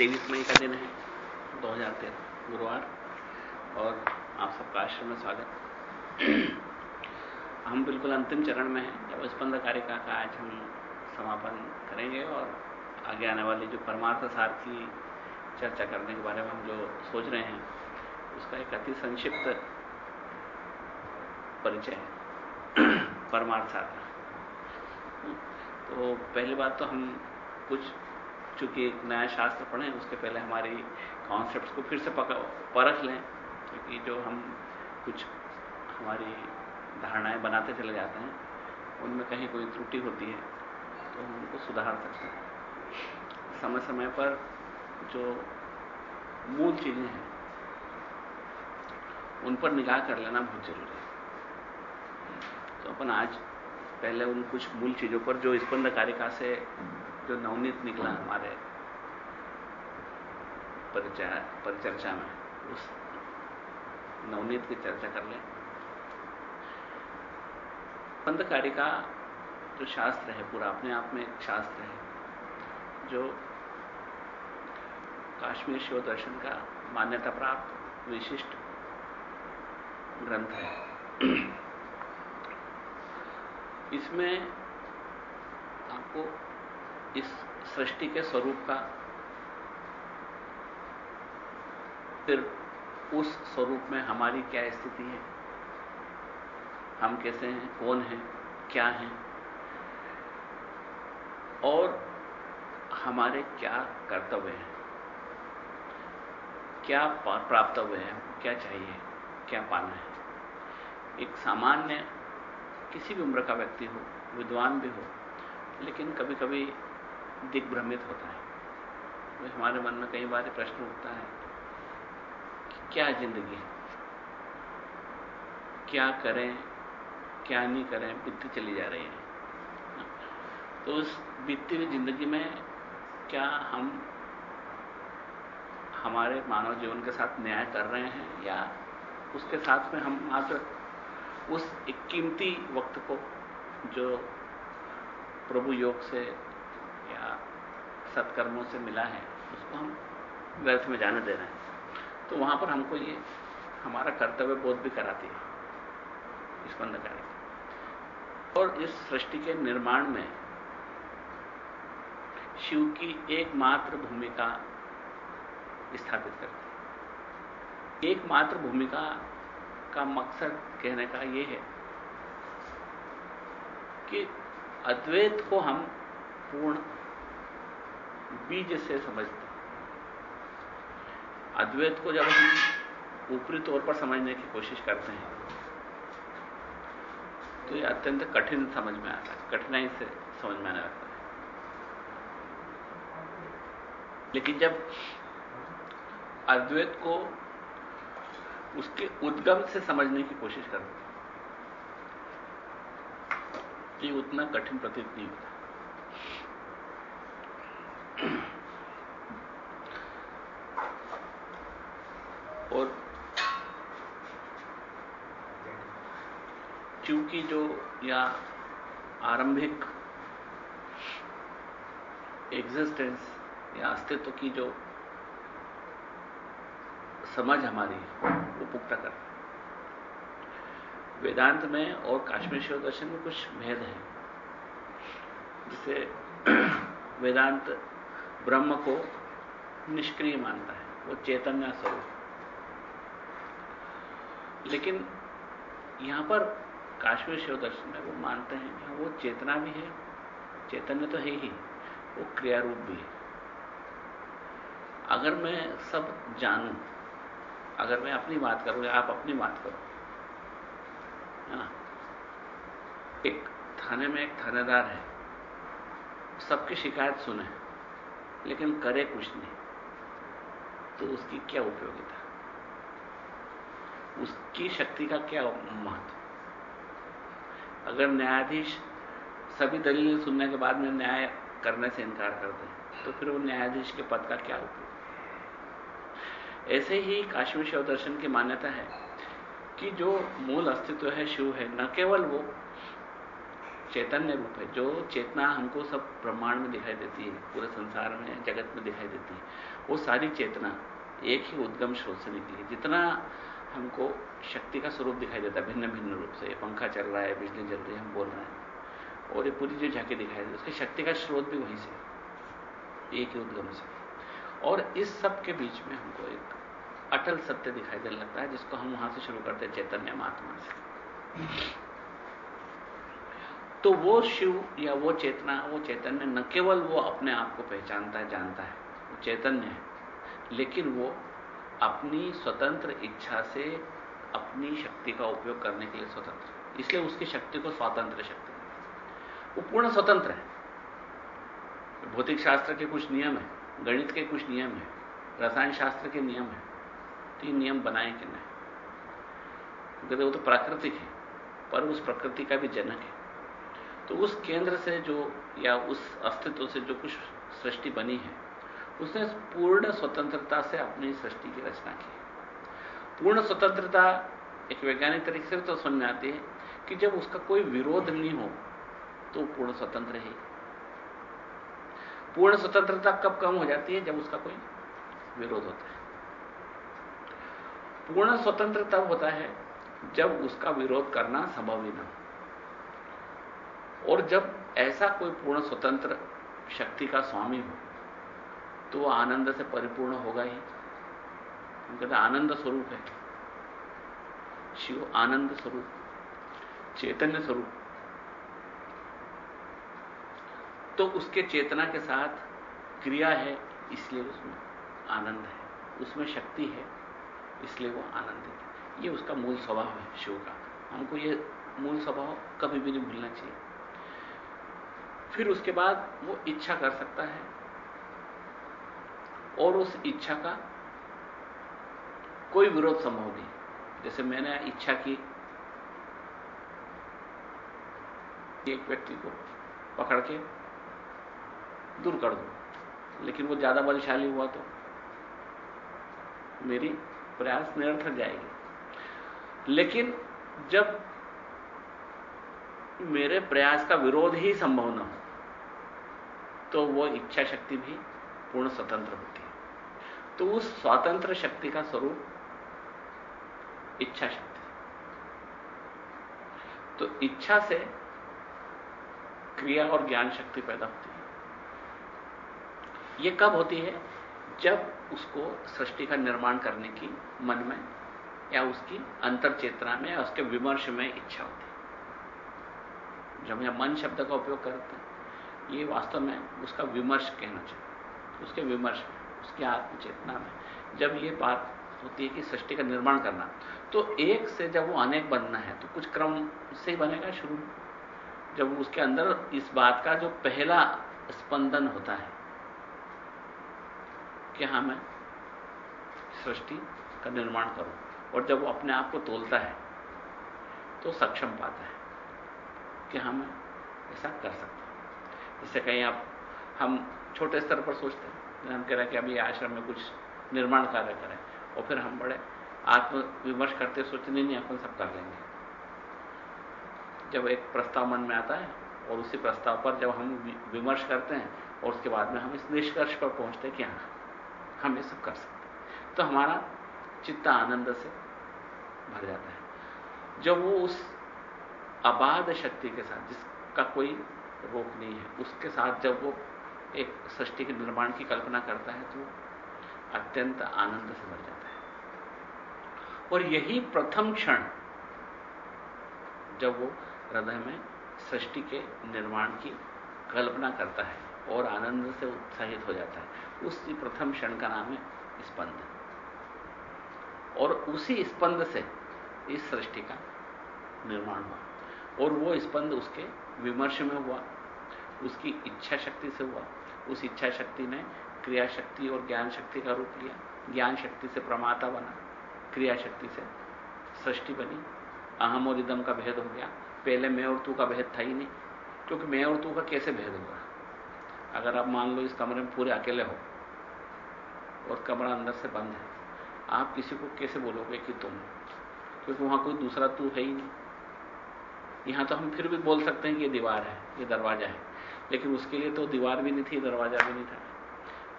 तेईस मई का दिन है 2013 गुरुवार। और आप सबका आश्रम में स्वागत। हम बिल्कुल अंतिम चरण में हैं। जब स्पंद कारिका का आज हम समापन करेंगे और आगे आने वाली जो परमार्थ सार की चर्चा करने के बारे में हम जो सोच रहे हैं, उसका एक अति संक्षिप्त परिचय है। परमार्थ सार का तो पहली बात तो हम कुछ चूँकि एक नया शास्त्र पढ़ें, उसके पहले हमारी कॉन्सेप्ट को फिर से परख लें, क्योंकि जो हम कुछ हमारी धारणाएँ बनाते चले जाते हैं, उनमें कहीं कोई त्रुटि होती है तो हम उनको सुधार सकते हैं। समय समय पर जो मूल चीज़ें हैं, उन पर निगाह कर लेना बहुत ज़रूरी है। तो अपन आज पहले उन कुछ मूल चीज़ों पर, जो स्पंद कारिका से जो नवनीत निकला हमारे परिचर्चा में, उस नवनीत की चर्चा कर लें। स्पंद का जो शास्त्र है, पूरा अपने आप में एक शास्त्र है, जो काश्मीर शिव दर्शन का मान्यता प्राप्त विशिष्ट ग्रंथ है। इसमें आपको इस सृष्टि के स्वरूप का, फिर उस स्वरूप में हमारी क्या स्थिति है? हम कैसे हैं? कौन हैं? क्या हैं? और हमारे क्या कर्तव्य हैं? क्या प्राप्त हुए हैं? क्या चाहिए? क्या पाना है? एक सामान्य किसी भी उम्र का व्यक्ति हो, विद्वान भी हो, लेकिन कभी कभी दिग्भ्रमित होता है। तो हमारे मन में कई बार प्रश्न उठता है कि क्या ज़िंदगी है? क्या करें, क्या नहीं करें, बीतती चली जा रही है। तो उस बीतती हुई ज़िंदगी में क्या हम हमारे मानव जीवन के साथ न्याय कर रहे हैं या उसके साथ में हम मात्र उस एक कीमती वक्त को जो प्रभु योग से या सत्कर्मों से मिला है, उसको हम व्यर्थ में जाने दे रहे हैं। तो वहाँ पर हमको ये, हमारा कर्तव्य बोध भी कराती है। स्पंदकारी और इस सृष्टि के निर्माण में शिव की एकमात्र भूमिका स्थापित करती है। एकमात्र भूमिका का मकसद कहने का यह है कि अद्वैत को हम पूर्ण बीज से समझते अद्वैत को जब हम ऊपरी तौर पर समझने की कोशिश करते हैं तो यह अत्यंत कठिन समझ में आता है, कठिनाई से समझ में आने लगता है। लेकिन जब अद्वैत को उसके उद्गम से समझने की कोशिश करते हैं तो ये उतना कठिन प्रतीत नहीं होता और चूँकि जो, या आरंभिक एग्जिस्टेंस या अस्तित्व की जो समझ हमारी वो पुख्ता कर वेदांत में और काश्मीर शिव दर्शन में कुछ भेद है। जिसे वेदांत ब्रह्म को निष्क्रिय मानता है, वो चैतन्य स्वरूप। लेकिन यहाँ पर काश्मीर शिव दर्शन में वो मानते हैं कि वो चेतना भी है, चैतन्य तो है ही, वो क्रिया रूप भी है। अगर मैं सब जानूं, अगर मैं अपनी बात करूँ या आप अपनी बात करो, है ना? एक थाने में एक थानेदार है, सबकी शिकायत सुने, लेकिन करे कुछ नहीं तो उसकी क्या उपयोगिता? उसकी शक्ति का क्या महत्व? अगर न्यायाधीश सभी दलीलें सुनने के बाद में न्याय करने से इनकार कर दे तो फिर वो न्यायाधीश के पद का क्या उपयोग? ऐसे ही काश्मीर शिव दर्शन की मान्यता है कि जो मूल अस्तित्व है शिव है, न केवल वो चैतन्य रूप है, जो चेतना हमको सब ब्रह्मांड में दिखाई देती है, पूरे संसार में, जगत में दिखाई देती है, वो सारी चेतना एक ही उद्गम स्रोत से निकली जितना हमको शक्ति का स्वरूप दिखाई देता है भिन्न भिन्न रूप से। ये पंखा चल रहा है, बिजली जल रही है, हम बोल रहे हैं। और ये पूरी जो झांकी दिखाई देती है उसकी शक्ति का स्रोत भी वहीं से एक ही उद्गम से। और इस सब के बीच में हमको एक अटल सत्य दिखाई देने लगता है, जिसको हम वहाँ से शुरू करते हैं, चैतन्य महात्मा से। तो वो शिव या वो चेतना, वो चैतन्य न केवल वो अपने आप को पहचानता है, जानता है, वो चैतन्य है, लेकिन वो अपनी स्वतंत्र इच्छा से अपनी शक्ति का उपयोग करने के लिए स्वतंत्र। इसलिए उसकी शक्ति को स्वतंत्र शक्ति वो पूर्ण स्वतंत्र है। भौतिक शास्त्र के कुछ नियम है, गणित के कुछ नियम है, रसायन शास्त्र के नियम है तो ये नियम बनाए कि नहीं? कहते वो तो प्राकृतिक है, पर उस प्रकृति का भी जनक है। तो उस केंद्र से जो या उस अस्तित्व से जो कुछ सृष्टि बनी है उसने पूर्ण स्वतंत्रता से अपनी सृष्टि की रचना की। पूर्ण स्वतंत्रता एक वैज्ञानिक तरीके से तो समझ में आती है कि जब उसका कोई विरोध नहीं हो तो पूर्ण स्वतंत्र है। पूर्ण स्वतंत्रता कब कम हो जाती है? जब उसका कोई विरोध होता है। पूर्ण स्वतंत्र तब होता है जब उसका विरोध करना संभव ही ना हो। और जब ऐसा कोई पूर्ण स्वतंत्र शक्ति का स्वामी हो तो वो आनंद से परिपूर्ण होगा ही। हम कहते आनंद स्वरूप है। शिव आनंद स्वरूप, चैतन्य स्वरूप। तो उसके चेतना के साथ क्रिया है, इसलिए उसमें आनंद है। उसमें शक्ति है, इसलिए वो आनंदित है। ये उसका मूल स्वभाव है, शिव का। हमको ये मूल स्वभाव कभी भी नहीं भूलना चाहिए। फिर उसके बाद वो इच्छा कर सकता है और उस इच्छा का कोई विरोध संभव नहीं। जैसे मैंने इच्छा की, एक व्यक्ति को पकड़ के दूर कर दो, लेकिन वो ज़्यादा बलशाली हुआ तो मेरी प्रयास निरर्थक जाएगी। लेकिन जब मेरे प्रयास का विरोध ही संभव न हो तो वो इच्छा शक्ति भी पूर्ण स्वतंत्र होती है। तो उस स्वतंत्र शक्ति का स्वरूप, इच्छा शक्ति। तो इच्छा से क्रिया और ज्ञान शक्ति पैदा होती है। यह कब होती है? जब उसको सृष्टि का निर्माण करने की मन में या उसकी अंतर चेतना में या उसके विमर्श में इच्छा होती है। जब यह मन शब्द का उपयोग करते हैं, ये वास्तव में उसका विमर्श कहना चाहिए। उसके विमर्श में। उसकी आत्मचेतना में जब ये बात होती है कि सृष्टि का निर्माण करना तो एक से जब वो अनेक बनना है तो कुछ क्रम से ही बनेगा शुरू। जब उसके अंदर इस बात का जो पहला स्पंदन होता है, कि हाँ मैं सृष्टि का निर्माण करूँ, और जब वो अपने आप को तोलता है तो सक्षम पाता है, कि हाँ मैं ऐसा कर सकता जिससे कहीं आप, हम छोटे स्तर पर सोचते हैं। हम कह रहे कि अभी आश्रम में कुछ निर्माण कार्य करें और फिर हम बड़े आत्मविमर्श करते सोचते नहीं नहीं, अपन सब कर लेंगे। जब एक प्रस्ताव मन में आता है और उसी प्रस्ताव पर जब हम विमर्श करते हैं और उसके बाद में हम इस निष्कर्ष पर पहुँचते हैं कि हाँ हम ये सब कर सकते हैं। तो हमारा चित्त आनंद से भर जाता है। जब वो उस अबाध शक्ति के साथ, जिसका कोई रोक नहीं है, उसके साथ जब वो एक सृष्टि के निर्माण की कल्पना करता है तो अत्यंत आनंद से भर जाता है। और यही प्रथम क्षण जब वो हृदय में सृष्टि के निर्माण की कल्पना करता है और आनंद से उत्साहित हो जाता है। उसी प्रथम क्षण का नाम है स्पंद। और उसी स्पंद से इस सृष्टि का निर्माण हुआ। और वो स्पंद उसके विमर्श में हुआ, उसकी इच्छा शक्ति से हुआ उस इच्छा शक्ति ने क्रिया शक्ति और ज्ञान शक्ति का रूप लिया। ज्ञान शक्ति से प्रमाता बना क्रिया शक्ति से सृष्टि बनी। अहम और इदम का भेद हो गया। पहले मैं और तू का भेद था ही नहीं, क्योंकि मैं और तू का कैसे भेद होगा? अगर आप मान लो इस कमरे में पूरे अकेले हो और कमरा अंदर से बंद है, आप किसी को कैसे बोलोगे कि तुम? क्योंकि वहाँ कोई दूसरा तू है ही नहीं। यहाँ तो हम फिर भी बोल सकते हैं कि ये दीवार है, ये दरवाज़ा है। लेकिन उसके लिए तो दीवार भी नहीं थी, दरवाज़ा भी नहीं था,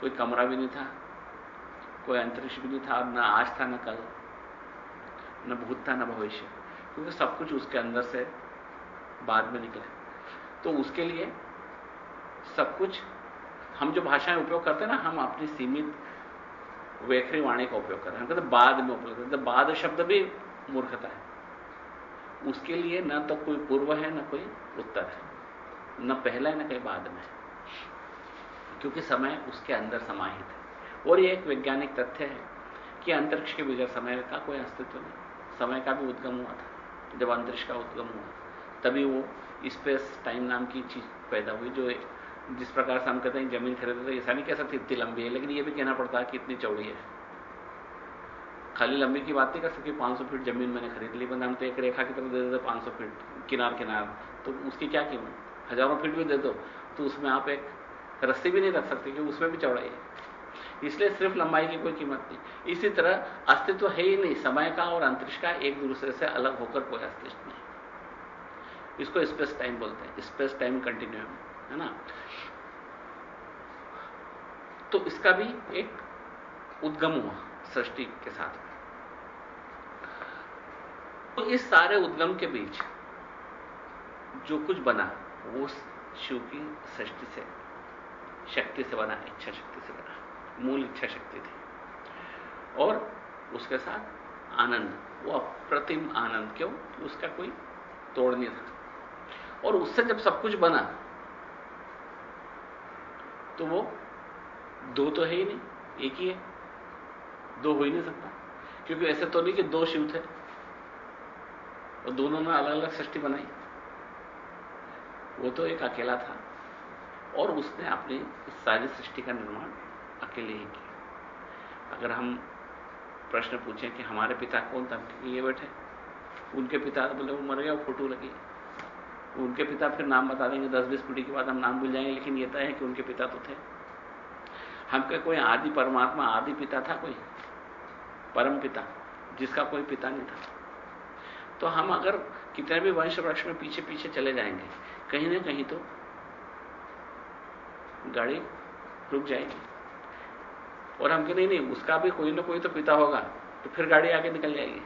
कोई कमरा भी नहीं था, कोई अंतरिक्ष भी नहीं था, और न आज था, न कल, न भूत था, न भविष्य, क्योंकि सब कुछ उसके अंदर से बाद में निकले। तो उसके लिए सब कुछ, हम जो भाषाएँ उपयोग करते हैं ना, हम अपनी सीमित वेखरी वाणी का उपयोग करते हैं। हम कहते बाद में उपयोग करते हैं। बाद शब्द भी मूर्खता है, उसके लिए न तो कोई पूर्व है, ना कोई उत्तर है। न पहला न कहीं बाद में क्योंकि समय उसके अंदर समाहित है। और ये एक वैज्ञानिक तथ्य है कि अंतरिक्ष के बगैर समय का कोई अस्तित्व नहीं। समय का भी उद्गम हुआ था। जब अंतरिक्ष का उद्गम हुआ, तभी वो स्पेस टाइम नाम की चीज़ पैदा हुई, जो जिस प्रकार से हम कहते हैं ज़मीन खरीदते तो ऐसा नहीं कह सकते इतनी लंबी है, लेकिन ये भी कहना पड़ता है कि इतनी चौड़ी है। खाली लंबी की बात नहीं कर सकती 500 फीट ज़मीन मैंने खरीद ली, बंदा, हम तो एक रेखा की तरफ़ दे देते 500 फीट किनार किनार तो उसकी क्या कीमत? हज़ारों फीट भी दे दो तो उसमें आप एक रस्सी भी नहीं रख सकते, क्योंकि उसमें भी चौड़ाई है। इसलिए सिर्फ़ लंबाई की कोई कीमत नहीं। इसी तरह अस्तित्व है ही नहीं, समय का और अंतरिक्ष का एक दूसरे से अलग होकर कोई अस्तित्व नहीं। इसको स्पेस टाइम बोलते हैं स्पेस टाइम कंटिन्यूम है ना? तो इसका भी एक उद्गम हुआ सृष्टि के साथ। तो इस सारे उद्गम के बीच जो कुछ बना वो शिव की सृष्टि से, शक्ति से बना, इच्छा शक्ति से बना, मूल इच्छा शक्ति थी। और उसके साथ आनंद, वो अप्रतिम आनंद, क्यों? कि उसका कोई तोड़ नहीं था। और उससे जब सब कुछ बना तो वो दो तो है ही नहीं, एक ही है, दो हो ही नहीं सकता। क्योंकि ऐसे तो नहीं कि दो शिव थे, और दोनों ने अलग अलग सृष्टि बनाई। वो तो एक अकेला था। और उसने अपनी इस सारी सृष्टि का निर्माण अकेले ही किया। अगर हम प्रश्न पूछें कि हमारे पिता कौन था ये बैठे। उनके पिता बोले वो मर गया फ़ोटो लगी। उनके पिता फिर नाम बता देंगे, दस बीस पीढ़ी के बाद हम नाम भूल जाएँगे, लेकिन ये तय है कि उनके पिता तो थे। हम क्या कोई आदि परमात्मा, आदि पिता था कोई? परम पिता, जिसका कोई पिता नहीं था। तो हम अगर कितने भी वंश वृक्ष में पीछे पीछे चले जाएँगे कहीं ना कहीं तो गाड़ी रुक जाएगी। और हम कह, नहीं नहीं, उसका भी कोई ना कोई तो पिता होगा तो फिर गाड़ी आगे निकल जाएगी।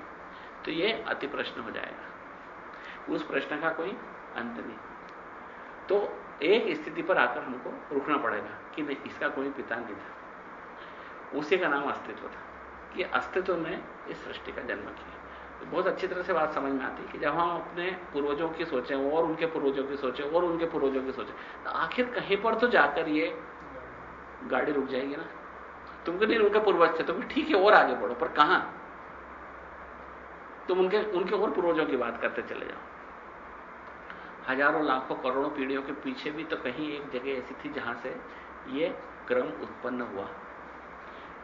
तो ये अति प्रश्न हो जाएगा। उस प्रश्न का कोई अंत नहीं। तो एक स्थिति पर आकर हमको रुकना पड़ेगा कि नहीं, इसका कोई पिता नहीं था। उसी का नाम अस्तित्व था कि अस्तित्व ने इस सृष्टि का जन्म किया। तो बहुत अच्छी तरह से बात समझ में आती है कि जब हम अपने पूर्वजों की सोचें, और उनके पूर्वजों की सोचें, और उनके पूर्वजों की सोचें तो आखिर कहीं पर तो जाकर ये गाड़ी रुक जाएगी ना? तुमको नहीं, उनके पूर्वज थे तो ठीक है, और आगे बढ़ो, पर कहाँ? तुम उनके उनके और पूर्वजों की बात करते चले जाओ। हज़ारों, लाखों, करोड़ों पीढ़ियों के पीछे भी तो कहीं एक जगह ऐसी थी जहाँ से ये क्रम उत्पन्न हुआ।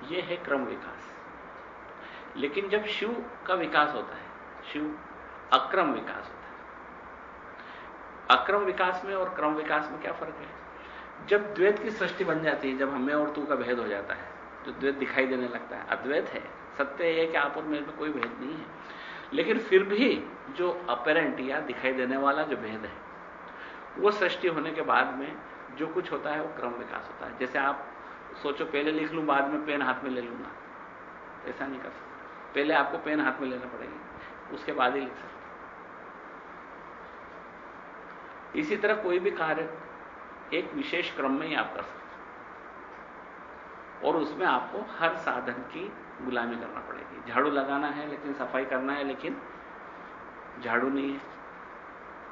यह है क्रम विकास। लेकिन जब शिव का विकास होता है, शिव अक्रम विकास होता है। अक्रम विकास में और क्रम विकास में क्या फ़र्क है? जब द्वैत की सृष्टि बन जाती है, जब हमें और तू का भेद हो जाता है, जो द्वैत दिखाई देने लगता है, अद्वैत है, सत्य है कि आप और मेरे में कोई भेद नहीं है। लेकिन फिर भी जो अपेरेंट या दिखाई देने वाला जो भेद है, वो सृष्टि होने के बाद में जो कुछ होता है, वो क्रम विकास होता है। जैसे आप सोचो, पहले लिख लूँ, बाद में पेन हाथ में ले लूँगा ऐसा नहीं कर सकते। पहले आपको पेन हाथ में लेना पड़ेगी, उसके बाद ही लिख सकते इसी तरह कोई भी कार्य एक विशेष क्रम में ही आप कर सकते और उसमें आपको हर साधन की गुलामी करना पड़ेगी। झाड़ू लगाना है, लेकिन सफ़ाई करना है, लेकिन झाड़ू नहीं है।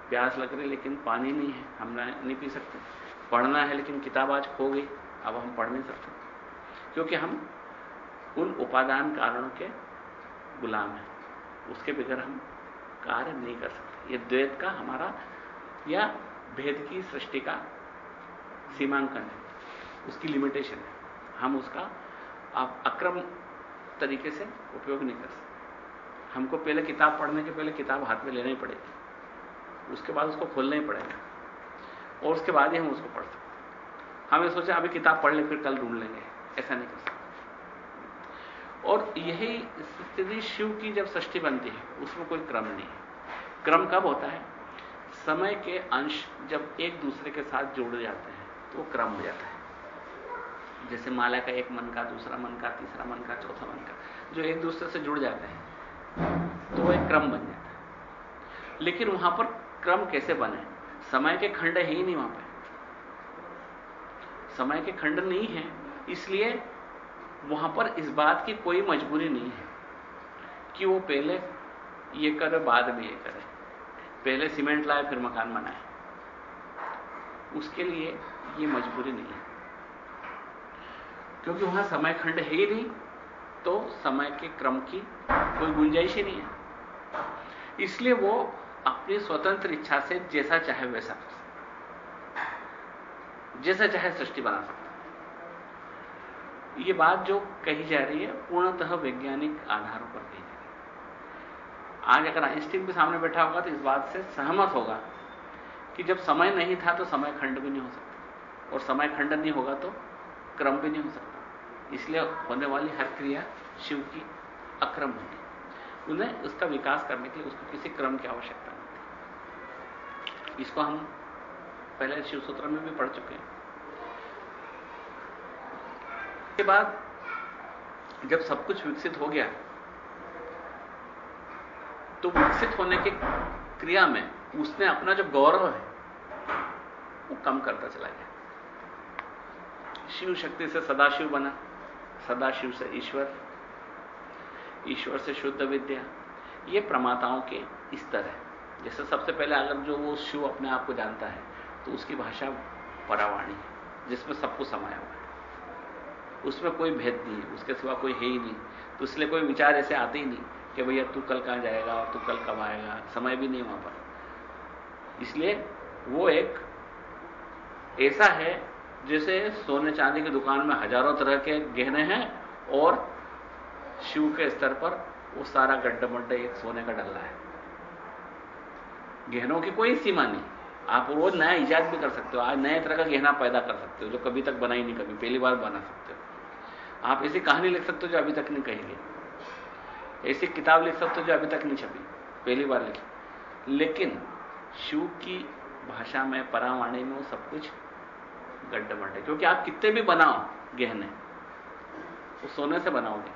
प्यास लग रही लेकिन पानी नहीं है, हम नहीं पी सकते। पढ़ना है, लेकिन किताब आज खो गई, अब हम पढ़ नहीं सकते। क्योंकि हम उन उपादान कारणों के गुलाम है। उसके बगैर हम कार्य नहीं कर सकते। ये द्वैत का हमारा, या भेद की सृष्टि का सीमांकन है। उसकी लिमिटेशन है। हम उसका आप अक्रम तरीके से उपयोग नहीं कर सकते। हमको पहले किताब पढ़ने के पहले किताब हाथ में लेना ही पड़ेगी। उसके बाद उसको खोलना ही पड़ेगा। और उसके बाद ही हम उसको पढ़ सकते हमें सोचा अभी किताब पढ़ ले, फिर कल ढूंढ लेंगे। ऐसा नहीं कर सकते। और यही स्थिति शिव की जब सृष्टि बनती है, उसमें कोई क्रम नहीं है। क्रम कब होता है? समय के अंश जब एक दूसरे के साथ जुड़ जाते हैं तो क्रम हो जाता है। जैसे माला का एक मन का, दूसरा मन का, तीसरा मन का, चौथा मन का, जो एक दूसरे से जुड़ जाते हैं तो वो एक क्रम बन जाता है। लेकिन वहाँ पर क्रम कैसे बने? समय के खंड है ही नहीं वहाँ पर। समय के खंड नहीं है, इसलिए वहाँ पर इस बात की कोई मजबूरी नहीं है कि वो पहले ये करे, बाद में ये करे। पहले सीमेंट लाए, फिर मकान बनाए। उसके लिए ये मजबूरी नहीं है। क्योंकि वहाँ समय खंड है ही नहीं तो समय के क्रम की कोई गुंजाइश ही नहीं है। इसलिए वो अपनी स्वतंत्र इच्छा से जैसा चाहे वैसा कर सकता जैसा चाहे सृष्टि बना सकता ये बात जो कही जा रही है, पूर्णतः वैज्ञानिक आधारों पर कही जा रही है। आज अगर आइंस्टीन के सामने बैठा होगा तो इस बात से सहमत होगा कि जब समय नहीं था तो समय खंड भी नहीं हो सकता। और समय खंड नहीं होगा तो क्रम भी नहीं हो सकता। इसलिए होने वाली हर क्रिया शिव की अक्रम होगी। उन्हें उसका विकास करने के लिए उसको किसी क्रम की आवश्यकता नहीं थी। इसको हम पहले शिव सूत्र में भी पढ़ चुके हैं। के बाद जब सब कुछ विकसित हो गया तो विकसित होने की क्रिया में उसने अपना जो गौरव है, वो कम करता चला गया। शिव शक्ति से सदाशिव बना, सदाशिव से ईश्वर ईश्वर से शुद्ध विद्या, ये प्रमाताओं के स्तर है जैसे सबसे पहले अगर जो वो शिव अपने आप को जानता है तो उसकी भाषा परावाणी है, जिसमें सब कुछ समाया हुआ है। उसमें कोई भेद नहीं है, उसके सिवा कोई है ही नहीं। तो इसलिए कोई विचार ऐसे आते ही नहीं कि भैया तू कल कहाँ जाएगा और तू कल कब आएगा, समय भी नहीं वहाँ पर। इसलिए वो एक ऐसा है जैसे सोने चांदी की दुकान में हज़ारों तरह के गहने हैं और शिव के स्तर पर वो सारा गड्ढा मड्डा एक सोने का डल्ला है। गहनों की कोई सीमा नहीं। आप रोज नया इजाद भी कर सकते हो, आज नए तरह का गहना पैदा कर सकते हो, जो कभी तक बना ही नहीं, कभी पहली बार बना सकते हो। आप ऐसी कहानी लिख सकते हो जो अभी तक नहीं कही गई। ऐसी किताब लिख सकते हो जो अभी तक नहीं छपी, पहली बार लिखी। लेकिन शिव की भाषा में, परावाणी में वो सब कुछ गड्ढे मड्ढे क्योंकि आप कितने भी बनाओ गहने, वो सोने से बनाओगे।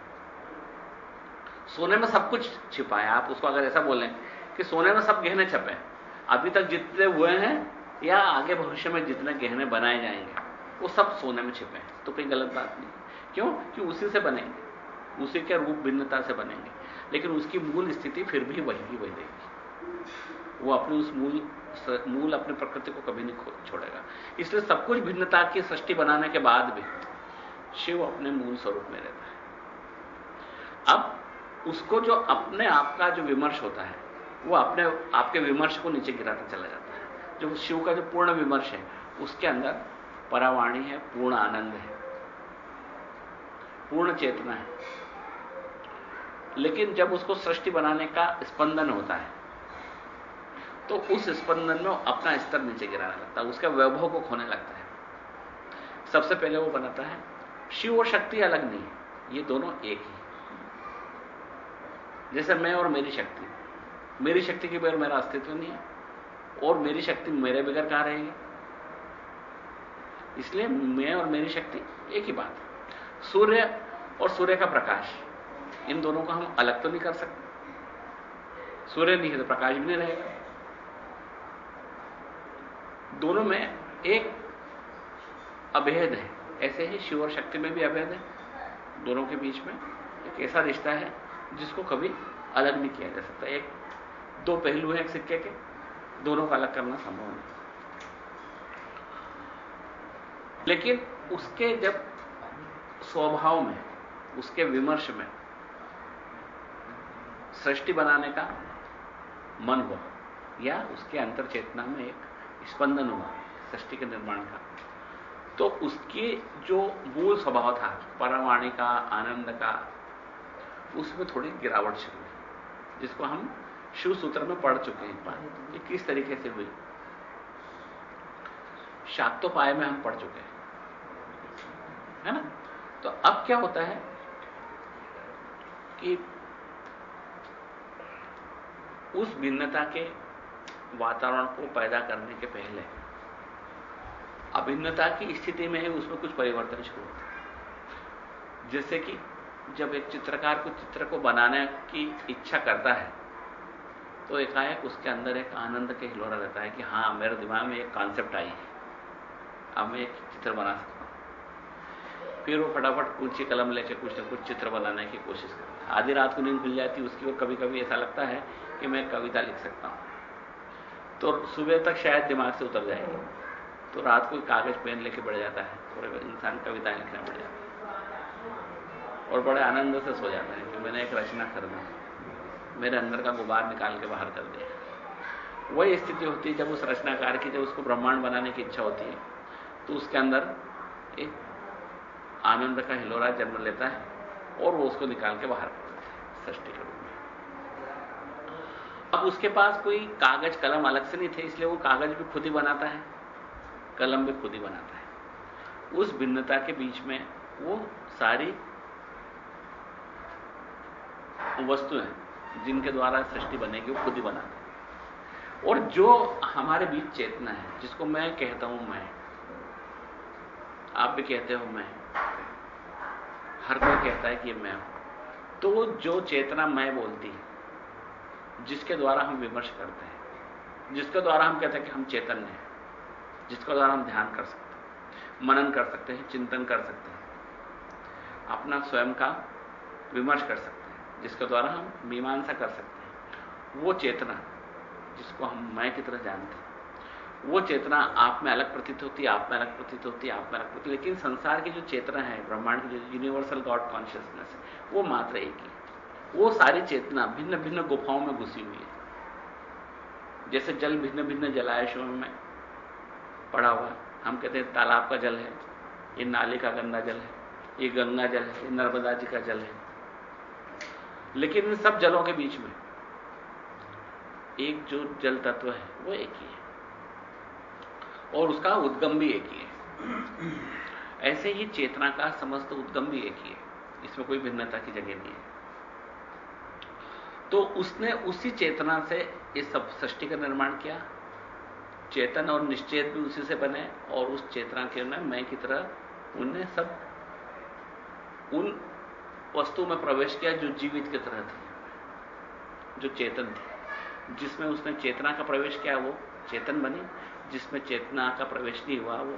सोने में सब कुछ छिपा है आप उसको अगर ऐसा बोलें कि सोने में सब गहने छपे, अभी तक जितने हुए हैं या आगे भविष्य में जितने गहने बनाए जाएँगे, वो सब सोने में छिपे हैं। तो कोई गलत बात नहीं। क्यों? कि उसी से बनेंगे। उसी के रूप भिन्नता से बनेंगे। लेकिन उसकी मूल स्थिति फिर भी वही की वही रहेगी। वो अपनी उस मूल मूल अपनी प्रकृति को कभी नहीं छोड़ेगा। इसलिए सब कुछ भिन्नता की सृष्टि बनाने के बाद भी शिव अपने मूल स्वरूप में रहता है। अब उसको जो अपने आप का जो विमर्श होता है, वो अपने आपके विमर्श को नीचे गिराता चला जाता है। जो शिव का जो पूर्ण विमर्श है, उसके अंदर परावाणी है, पूर्ण आनंद है। पूर्ण चेतना है। लेकिन जब उसको सृष्टि बनाने का स्पंदन होता है तो उस स्पंदन में अपना स्तर नीचे गिराने लगता है, उसके वैभव को खोने लगता है। सबसे पहले वो बनाता है, शिव और शक्ति अलग नहीं है, ये दोनों एक ही। जैसे मैं और मेरी शक्ति मेरी शक्ति के बगैर मेरा अस्तित्व नहीं है, और मेरी शक्ति मेरे बगैर कहाँ रहेगी? इसलिए मैं और मेरी शक्ति एक ही बात है। सूर्य और सूर्य का प्रकाश। इन दोनों को हम अलग तो नहीं कर सकते। सूर्य नहीं है तो प्रकाश भी नहीं रहेगा। दोनों में एक अभेद है। ऐसे ही शिव और शक्ति में भी अभेद है। दोनों के बीच में एक ऐसा रिश्ता है जिसको कभी अलग नहीं किया जा सकता। एक, दो पहलू हैं एक सिक्के के। दोनों को अलग करना संभव नहीं। लेकिन उसके जब स्वभाव में, उसके विमर्श में, सृष्टि बनाने का मन हुआ या उसके अंतर चेतना में एक स्पंदन हुआ सृष्टि के निर्माण का। तो उसके जो मूल स्वभाव था परवाणी का, आनंद का, उसमें थोड़ी गिरावट शुरू हुई, जिसको हम शिव सूत्र में पढ़ चुके हैं ये किस तरीके से हुई। शाक्तोपाय में हम पढ़ चुके हैं, है ना? तो अब क्या होता है कि उस भिन्नता के वातावरण को पैदा करने के पहले, अभिन्नता की स्थिति में ही उसमें कुछ परिवर्तन शुरू होता है। जैसे कि जब एक चित्रकार को चित्र को बनाने की इच्छा करता है तो एकाएक उसके अंदर एक आनंद के हिलोरा रहता है कि हाँ, मेरे दिमाग में एक कॉन्सेप्ट आई है। अब मैं एक चित्र बना सकता फिर वो फटाफट ऊँची कलम लेके कुछ ना कुछ चित्र बनाने की कोशिश करता है। आधी रात को नींद खुल जाती है, उसकी और कभी कभी ऐसा लगता है कि मैं कविता लिख सकता हूँ। तो सुबह तक शायद दिमाग से उतर जाएगी। तो रात को कागज़ पेन लेके बढ़ जाता है और इंसान कविताएँ लिखना बढ़ जाता है। और बड़े आनंद से सो जाता है कि मैंने एक रचना कर दी मेरे अंदर का गुबार निकाल के बाहर कर दिया वही स्थिति होती है जब उस रचनाकार की, जब उसको ब्रह्मांड बनाने की इच्छा होती है तो उसके अंदर एक आनंद का हिलोरा जन्म लेता है और वो उसको निकाल के बाहर सृष्टि के रूप में। अब उसके पास कोई कागज़, कलम अलग से नहीं थे, इसलिए वो कागज़ भी खुद ही बनाता है, कलम भी खुद ही बनाता है। उस भिन्नता के बीच में वो सारी वस्तुएँ जिनके द्वारा सृष्टि बनेगी, वो खुद ही बनाता है। और जो हमारे बीच चेतना है, जिसको मैं कहता हूँ मैं, आप भी कहते हो मैं हर कोई कहता है कि ये मैं हूँ। तो जो चेतना मैं बोलती है, जिसके द्वारा हम विमर्श करते हैं, जिसके द्वारा हम कहते हैं कि हम चैतन्य हैं, जिसके द्वारा हम ध्यान कर सकते हैं, मनन कर सकते हैं, चिंतन कर सकते हैं, अपना स्वयं का विमर्श कर सकते हैं, जिसके द्वारा हम मीमांसा कर सकते हैं, वो चेतना जिसको हम मैं की तरह जानते हैं। वो चेतना आप में अलग प्रतीत होती है, आप में अलग प्रतीत होती आप में अलग प्रतीत लेकिन संसार की जो चेतना है, ब्रह्मांड की जो यूनिवर्सल गॉड कॉन्शियसनेस है, वो मात्र एक ही वो सारी चेतना भिन्न भिन्न गुफाओं में घुसी हुई है। जैसे जल भिन्न भिन्न जलाशयों में पड़ा हुआ हम कहते हैं तालाब का जल है, ये नाले का गंदा जल है, ये गंगा जल है, ये नर्मदा जी का जल है। लेकिन इन सब जलों के बीच में एक जो जल तत्व है, वो एक ही है। और उसका उद्गम भी एक ही है। ऐसे ही चेतना का समस्त उद्गम भी एक ही है। इसमें कोई भिन्नता की जगह नहीं है। तो उसने उसी चेतना से इस सब सृष्टि का निर्माण किया। चेतन और निश्चेत भी उसी से बने और उस चेतना के उन्हें मैं की तरह उनने सब उन वस्तु में प्रवेश किया जो जीवित की तरह थी, जो चेतन थी। जिसमें उसने चेतना का प्रवेश किया, वो चेतन बनी। जिसमें चेतना का प्रवेश नहीं हुआ वो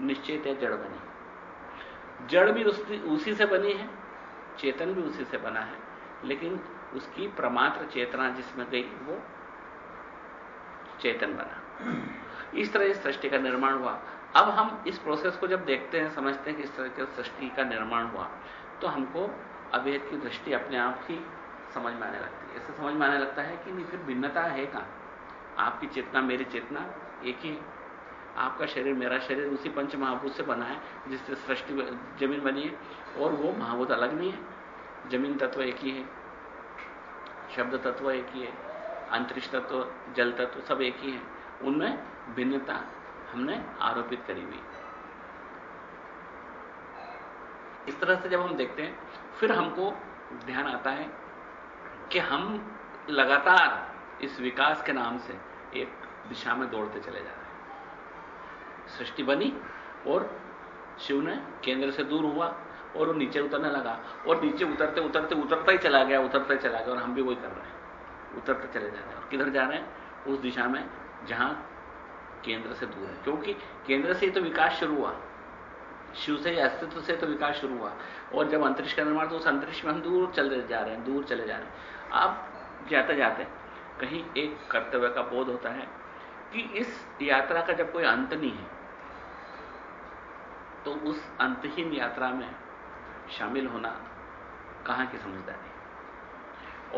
निश्चित है जड़ बनी। जड़ भी उसी, से बनी है चेतन भी उसी से बना है लेकिन उसकी प्रमात्र चेतना जिसमें गई वो चेतन बना। इस तरह इस सृष्टि का निर्माण हुआ। अब हम इस प्रोसेस को जब देखते हैं समझते हैं कि इस तरह के सृष्टि का निर्माण हुआ तो हमको अभेद की दृष्टि अपने आप ही समझ में आने लगती है। ऐसे समझ में आने लगता है कि नहीं फिर भिन्नता है कहाँ? आपकी चेतना मेरी चेतना एक ही आपका शरीर, मेरा शरीर उसी पंच महाभूत से बना है, जिससे सृष्टि ज़मीन बनी है, और वो महाभूत अलग नहीं है। ज़मीन तत्व एक ही है, शब्द तत्व एक ही है, अंतरिक्ष तत्व, जल तत्व सब एक ही है। उनमें भिन्नता हमने आरोपित करी हुई। इस तरह से जब हम देखते हैं, फिर हमको ध्यान आता है कि हम लगातार इस विकास के नाम से एक दिशा में दौड़ते चले जा रहे हैं। सृष्टि बनी और शिव ने केंद्र से दूर हुआ और वो नीचे उतरने लगा और नीचे उतरते उतरते उतरता ही चला गया, उतरता ही चला गया और हम भी वही कर रहे हैं। उतरते चले जा रहे हैं। और किधर जा रहे हैं? उस दिशा में जहाँ केंद्र से दूर है। क्योंकि केंद्र से ही तो विकास शुरू हुआ। शिव से अस्तित्व से तो विकास शुरू हुआ। और जब अंतरिक्ष का निर्माण तो उस अंतरिक्ष में हम दूर चले जा रहे हैं, दूर चले जा रहे हैं। आप जाते जाते कहीं एक कर्तव्य का बोध होता है। कि इस यात्रा का जब कोई अंत नहीं है तो उस अंतहीन यात्रा में शामिल होना कहाँ की समझदारी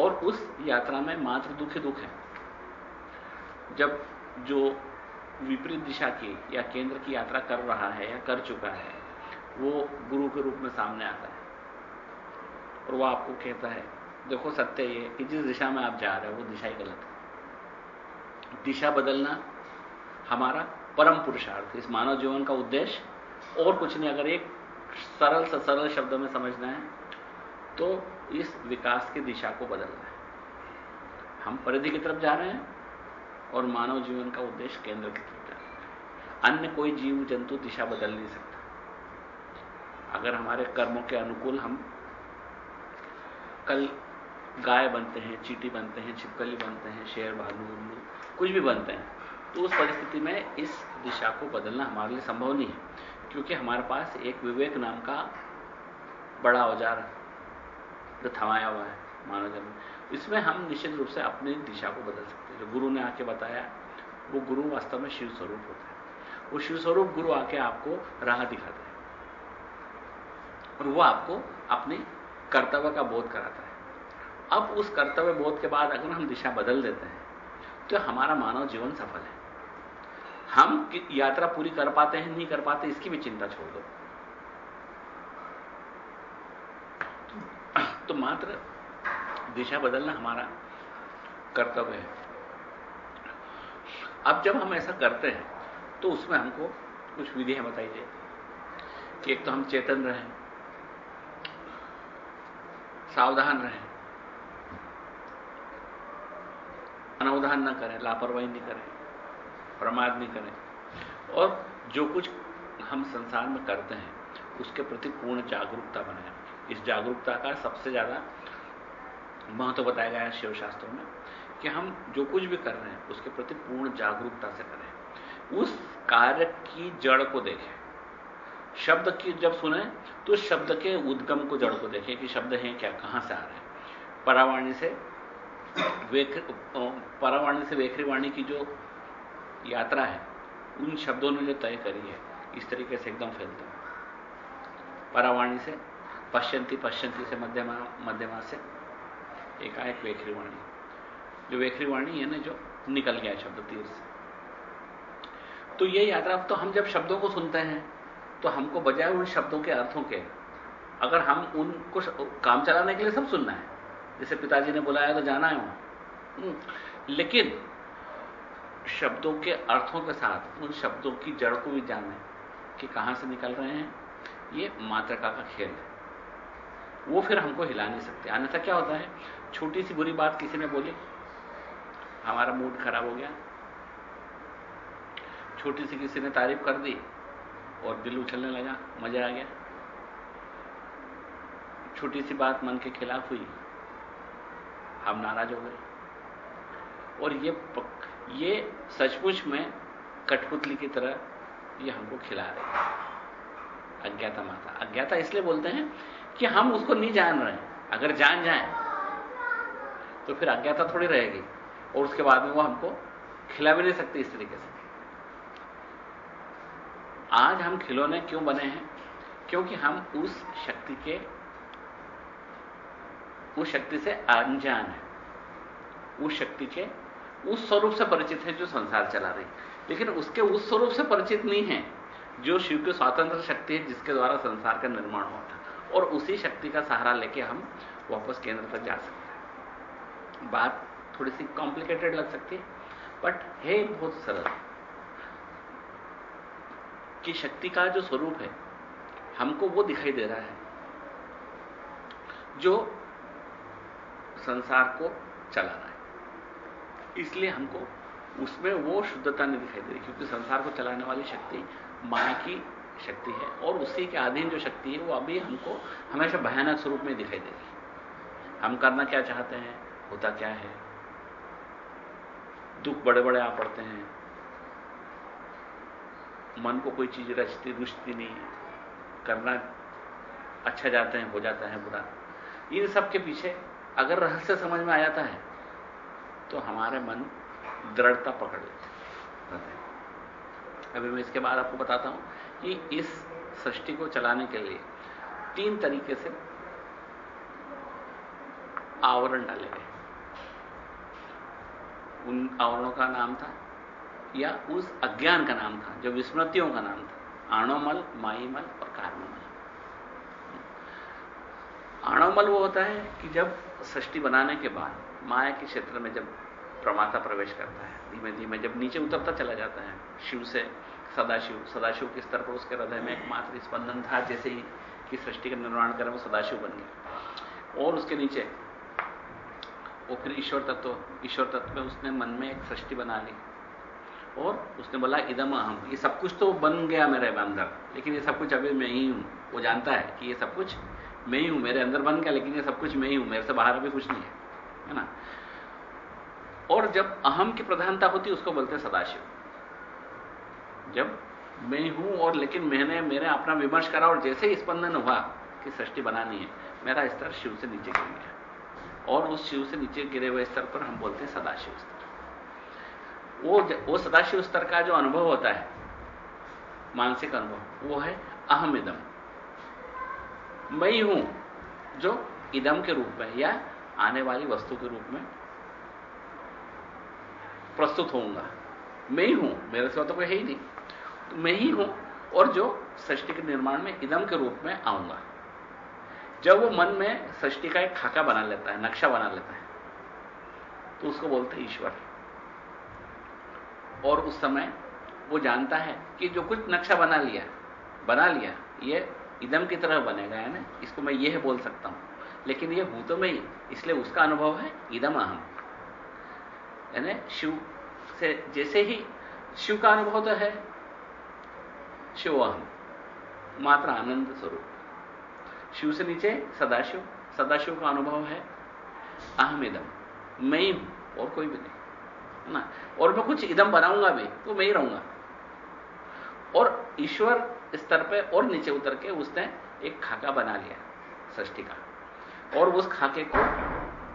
और उस यात्रा में मात्र दुख ही दुख है। जब जो विपरीत दिशा की या केंद्र की यात्रा कर रहा है या कर चुका है, वो गुरु के रूप में सामने आता है। और वो आपको कहता है, देखो सत्य ये कि जिस दिशा में आप जा रहे हो, वो दिशा ही गलत है। दिशा बदलना हमारा परम पुरुषार्थ इस मानव जीवन का उद्देश्य और कुछ नहीं, अगर एक सरल से सरल शब्द में समझना है तो इस विकास की दिशा को बदलना है। हम परिधि की तरफ़ जा रहे हैं और मानव जीवन का उद्देश्य केंद्र की तरफ़ जाना अन्य कोई जीव जंतु दिशा बदल नहीं सकता। अगर हमारे कर्मों के अनुकूल हम कल गाय बनते हैं, चीटी बनते हैं, छिपकली बनते हैं, शेर, भालू उल्लू कुछ भी बनते हैं तो उस परिस्थिति में इस दिशा को बदलना हमारे लिए संभव नहीं है, क्योंकि हमारे पास एक विवेक नाम का बड़ा औज़ार थमाया हुआ है मानव जन्म इसमें हम निश्चित रूप से अपनी दिशा को बदल सकते हैं। जो गुरु ने आके बताया, वो गुरु वास्तव में शिव स्वरूप होता है। वो शिव स्वरूप गुरु आके आपको राह दिखाता है और वो आपको अपने कर्तव्य का बोध कराता है। अब उस कर्तव्य बोध के बाद अगर हम दिशा बदल देते हैं तो हमारा मानव जीवन सफल है। हम यात्रा पूरी कर पाते हैं, नहीं कर पाते, इसकी भी चिंता छोड़ दो। तो मात्र दिशा बदलना हमारा कर्तव्य है। अब जब हम ऐसा करते हैं तो उसमें हमको कुछ विधियाँ बताई जाए कि एक तो हम चेतन रहें, सावधान रहें अनवधान न करें, लापरवाही नहीं करें, प्रमाद नहीं करें। और जो कुछ हम संसार में करते हैं, उसके प्रति पूर्ण जागरूकता बनाए। इस जागरूकता का सबसे ज़्यादा महत्व बताया गया है शिवशास्त्रों में कि हम जो कुछ भी कर रहे हैं, उसके प्रति पूर्ण जागरूकता से करें। उस कार्य की जड़ को देखें। शब्द की जब सुने तो शब्द के उद्गम को जड़ को देखें कि शब्द हैं क्या, कहाँ से आ रहे हैं। परावाणी से परावाणी से वेखरी वाणी की जो यात्रा है, उन शब्दों ने जो तय करी है, इस तरीके से एकदम फैलते हैं। परावाणी से, पश्यंती पश्यंती से, मध्यमा मध्यमा से, एकाएक वेखरी वाणी। जो वेखरी वाणी है ना, जो निकल गया शब्द तीर से। तो ये यात्रा तो हम जब शब्दों को सुनते हैं तो हमको बजाय उन शब्दों के अर्थों के, अगर हम उनको काम चलाने के लिए सब सुनना है जैसे पिताजी ने बुलाया तो जाना है हम्म। लेकिन शब्दों के अर्थों के साथ, उन शब्दों की जड़ को भी जानना कि कहाँ से निकल रहे हैं, ये मातृका का खेल है। वो फिर हमको हिला नहीं सकते। अन्यथा क्या होता है? छोटी सी बुरी बात किसी ने बोली, हमारा मूड खराब हो गया। छोटी सी किसी ने तारीफ़ कर दी और दिल उछलने लगा, मज़ा आ गया। छोटी सी बात मन के खिलाफ हुई। हम नाराज़ हो गए। और ये पक, ये सचमुच में कठपुतली की तरह ये हमको खिला रहे अज्ञाता माता। अज्ञाता इसलिए बोलते हैं कि हम उसको नहीं जान रहे हैं। अगर जान जाए तो फिर अज्ञाता थोड़ी रहेगी। और उसके बाद में वो हमको खिला भी नहीं सकती इस तरीके से। आज हम खिलौने क्यों बने हैं? क्योंकि हम उस शक्ति के उस शक्ति से अनजान है। उस शक्ति के उस स्वरूप से परिचित है जो संसार चला रही। लेकिन उसके उस स्वरूप से परिचित नहीं है, जो शिव की स्वतंत्र शक्ति है, जिसके द्वारा संसार का निर्माण हुआ था और उसी शक्ति का सहारा लेके हम वापस केंद्र तक जा सकते हैं। बात थोड़ी सी कॉम्प्लिकेटेड लग सकती है बट है बहुत सरल। कि शक्ति का जो स्वरूप है, हमको वो दिखाई दे रहा है, जो संसार को चलाना है। इसलिए हमको उसमें वो शुद्धता नहीं दिखाई दे रही, क्योंकि संसार को चलाने वाली शक्ति माया की शक्ति है, और उसी के अधीन जो शक्ति है, वो अभी हमको हमेशा भयानक स्वरूप में दिखाई दे रही हम करना क्या चाहते हैं, होता क्या है? दुख बड़े बड़े आ पड़ते हैं। मन को कोई चीज़ रचती, रुचती नहीं करना अच्छा जाते हैं, हो जाता है बुरा। इन सब के पीछे अगर रहस्य समझ में आ जाता है तो हमारे मन दृढ़ता पकड़ लेते हैं। अभी मैं इसके बाद आपको बताता हूँ कि इस सृष्टि को चलाने के लिए तीन तरीके से आवरण डाले गए उन आवरणों का नाम था या उस अज्ञान का नाम था, जो विस्मृतियों का नाम था। आणोमल, माईमल और कार्ममल। आणोमल वो होता है कि जब सृष्टि बनाने के बाद माया के क्षेत्र में जब प्रमाता प्रवेश करता है धीमे धीमे जब नीचे उतरता चला जाता है, शिव से सदाशिव सदाशिव के स्तर पर उसके हृदय में एकमात्र स्पंदन था जैसे ही कि सृष्टि का निर्माण करें, वो सदाशिव बन गया। और उसके नीचे, वो फिर ईश्वर तत्व ईश्वर तत्व में उसने मन में एक सृष्टि बना ली। और उसने बोला, इदम अहम। ये सब कुछ तो बन गया मेरे अंदर लेकिन ये सब कुछ अभी मैं ही हूँ। वो जानता है कि ये सब कुछ मैं ही हूँ, मेरे अंदर बन गया, लेकिन ये सब कुछ मैं ही हूँ, मेरे से बाहर अभी कुछ नहीं है है ना? और जब अहम की प्रधानता होती उसको बोलते हैं सदाशिव। जब मैं हूँ और लेकिन मैंने मेरे अपना विमर्श करा और जैसे ही स्पंदन हुआ कि सृष्टि बनानी है, मेरा स्तर शिव से नीचे गिर गया। और उस शिव से नीचे गिरे हुए स्तर पर हम बोलते हैं सदाशिव स्तर। वो वो सदाशिव स्तर का जो अनुभव होता है, मानसिक अनुभव, वो है अहम इदम मैं ही हूँ जो इदम के रूप में या आने वाली वस्तु के रूप में प्रस्तुत होऊँगा। मैं ही हूँ, मेरे सिवा तो कोई है ही नहीं। तो मैं ही हूँ और जो सृष्टि के निर्माण में इदम के रूप में आऊँगा। जब वो मन में सृष्टि का एक खाका बना लेता है, नक्शा बना लेता है तो उसको बोलते हैं ईश्वर। और उस समय वो जानता है कि जो कुछ नक्शा बना लिया बना लिया, ये इदम की तरह बनेगा, है ना? इसको मैं यह बोल सकता हूँ। लेकिन यह हूँ तो मैं ही, इसलिए उसका अनुभव है इदम अहम। यानी शिव से जैसे ही शिव का अनुभव तो है, शिव अहम, मात्र आनंद स्वरूप। शिव से नीचे सदाशिव सदाशिव का अनुभव है अहम इदम। मैं ही हूँ, और कोई भी नहीं ना? और मैं कुछ इदम बनाऊँगा भी तो मैं ही रहूँगा। और ईश्वर स्तर पे और नीचे उतर के उसने एक खाका बना लिया सृष्टि का। और उस खाके को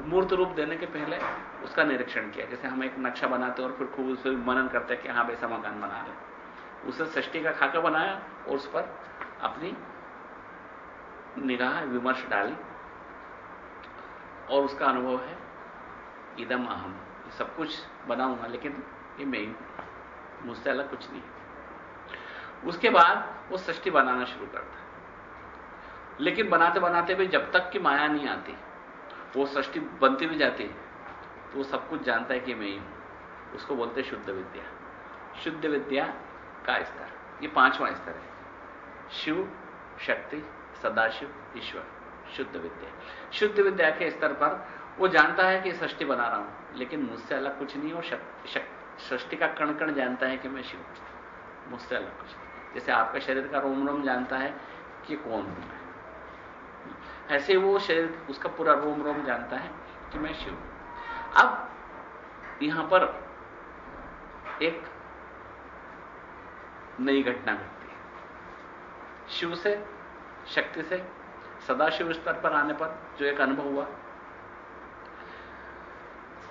मूर्त रूप देने के पहले उसका निरीक्षण किया। जैसे हम एक नक्शा बनाते और फिर खूब उस मनन करते कि हाँ वैसा मकान बना रहे उसे सृष्टि का खाका बनाया और उस पर अपनी निगाह, विमर्श डाली। और उसका अनुभव है, इदम अहम। सब कुछ बनाऊँगा लेकिन ये मैं मुझसे अलग कुछ नहीं उसके बाद वो सृष्टि बनाना शुरू करता है। लेकिन बनाते बनाते भी जब तक कि माया नहीं आती, वो सृष्टि बनती भी जाती है तो वो सब कुछ जानता है कि मैं ही हूँ। उसको बोलते शुद्ध विद्या। शुद्ध विद्या का स्तर। ये पांचवा स्तर है। शिव, शक्ति, सदाशिव, ईश्वर। शुद्ध विद्या। शुद्ध विद्या के स्तर पर वो जानता है कि सृष्टि बना रहा हूँ, लेकिन मुझसे अलग कुछ नहीं, और सृष्टि का कण कण जानता है कि मैं शिव मुझसे अलग कुछ नहीं। जैसे आपका शरीर का रोम रोम जानता है कि कौन हूँ मैं। ऐसे वो शरीर, उसका पूरा रोम रोम जानता है कि मैं शिव हूँ। अब यहाँ पर एक नई घटना घटती है। शिव से, शक्ति से, सदाशिव स्तर पर आने पर जो एक अनुभव हुआ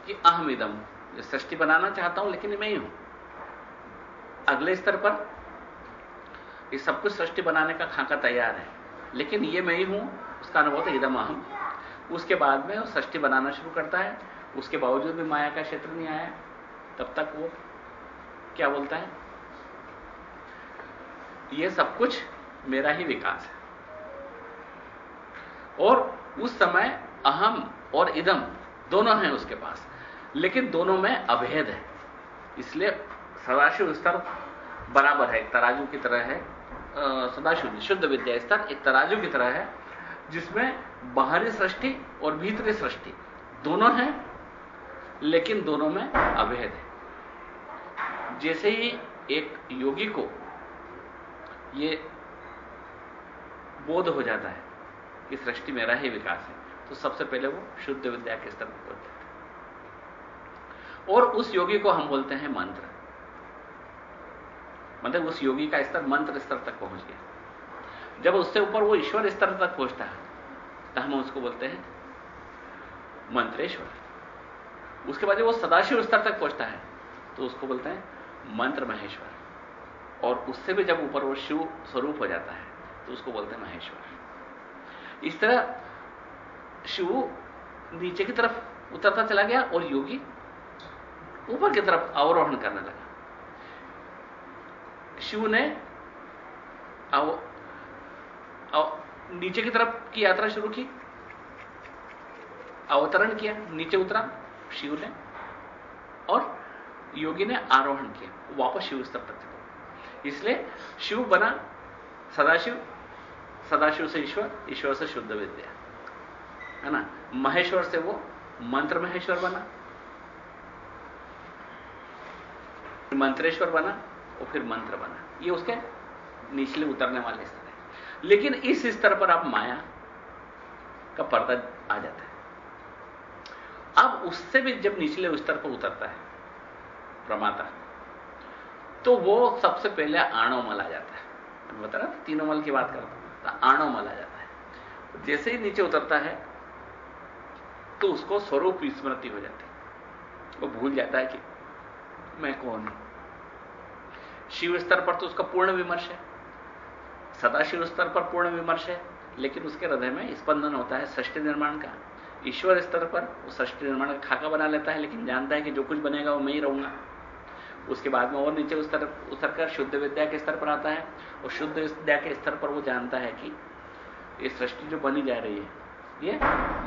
कि अहम इदम सृष्टि बनाना चाहता हूँ, लेकिन मैं ही हूँ। अगले स्तर पर ये सब कुछ सृष्टि बनाने का खाका तैयार है। लेकिन ये मैं ही हूँ, उसका अनुभव तो इदम अहम उसके बाद में वो सृष्टि बनाना शुरू करता है, उसके बावजूद भी माया का क्षेत्र नहीं आया। तब तक वो क्या बोलता है? ये सब कुछ मेरा ही विकास है। और उस समय अहम और इदम दोनों हैं उसके पास, लेकिन दोनों में अभेद है। इसलिए सदाशिव स्तर बराबर है, तराजू की तरह है। सदाशिव शुद्ध विद्या स्तर एक तराजू की तरह है, जिसमें बाहरी सृष्टि और भीतरी सृष्टि दोनों हैं, लेकिन दोनों में अभेद है। जैसे ही एक योगी को ये बोध हो जाता है कि सृष्टि मेरा ही विकास है तो सबसे पहले वो शुद्ध विद्या के स्तर पर पहुँचता और उस योगी को हम बोलते हैं मंत्र। मतलब उस योगी का स्तर मंत्र स्तर तक पहुँच गया। जब उससे ऊपर वो ईश्वर स्तर तक पहुँचता है तो हम उसको बोलते हैं मंत्रेश्वर। उसके बाद जब वो सदाशिव स्तर तक पहुँचता है तो उसको बोलते हैं मंत्र महेश्वर। और उससे भी जब ऊपर वो शिव स्वरूप हो जाता है तो उसको बोलते हैं महेश्वर। इस तरह शिव नीचे की तरफ़ उतरता चला गया और योगी ऊपर की तरफ़ अवरोहण करने लगा। शिव ने अव, अव, नीचे की तरफ़ की यात्रा शुरू की। अवतरण किया नीचे उतरा शिव ने और योगी ने आरोहण किया वापस शिव स्तर तक इसलिए शिव बना सदाशिव सदाशिव से ईश्वर ईश्वर से शुद्ध विद्या। है ना? महेश्वर से वो मंत्र महेश्वर बना मंत्रेश्वर बना और फिर मंत्र बना। ये उसके निचले उतरने वाले स्तर है लेकिन इस स्तर पर आप माया का पर्दा आ जाता है। अब उससे भी जब निचले स्तर पर उतरता है, प्रमाता तो वो सबसे पहले आणोमल आ जाता है। बता रहा था तीनों मल की बात करता हूँ तो आणोमल आ जाता है। जैसे ही नीचे उतरता है तो उसको स्वरूप स्मृति हो जाती है। वो भूल जाता है कि मैं कौन हूँ? शिव स्तर पर तो उसका पूर्ण विमर्श है। सदाशिव स्तर पर पूर्ण विमर्श है, लेकिन उसके हृदय में स्पंदन होता है सृष्टि निर्माण का। ईश्वर स्तर पर वो सृष्टि निर्माण का खाका बना लेता है, लेकिन जानता है कि जो कुछ बनेगा वो मैं ही रहूँगा। उसके बाद में और नीचे उस उतर कर शुद्ध विद्या के स्तर पर आता है, और शुद्ध विद्या के स्तर पर वो जानता है कि ये सृष्टि जो बनी जा रही है, ये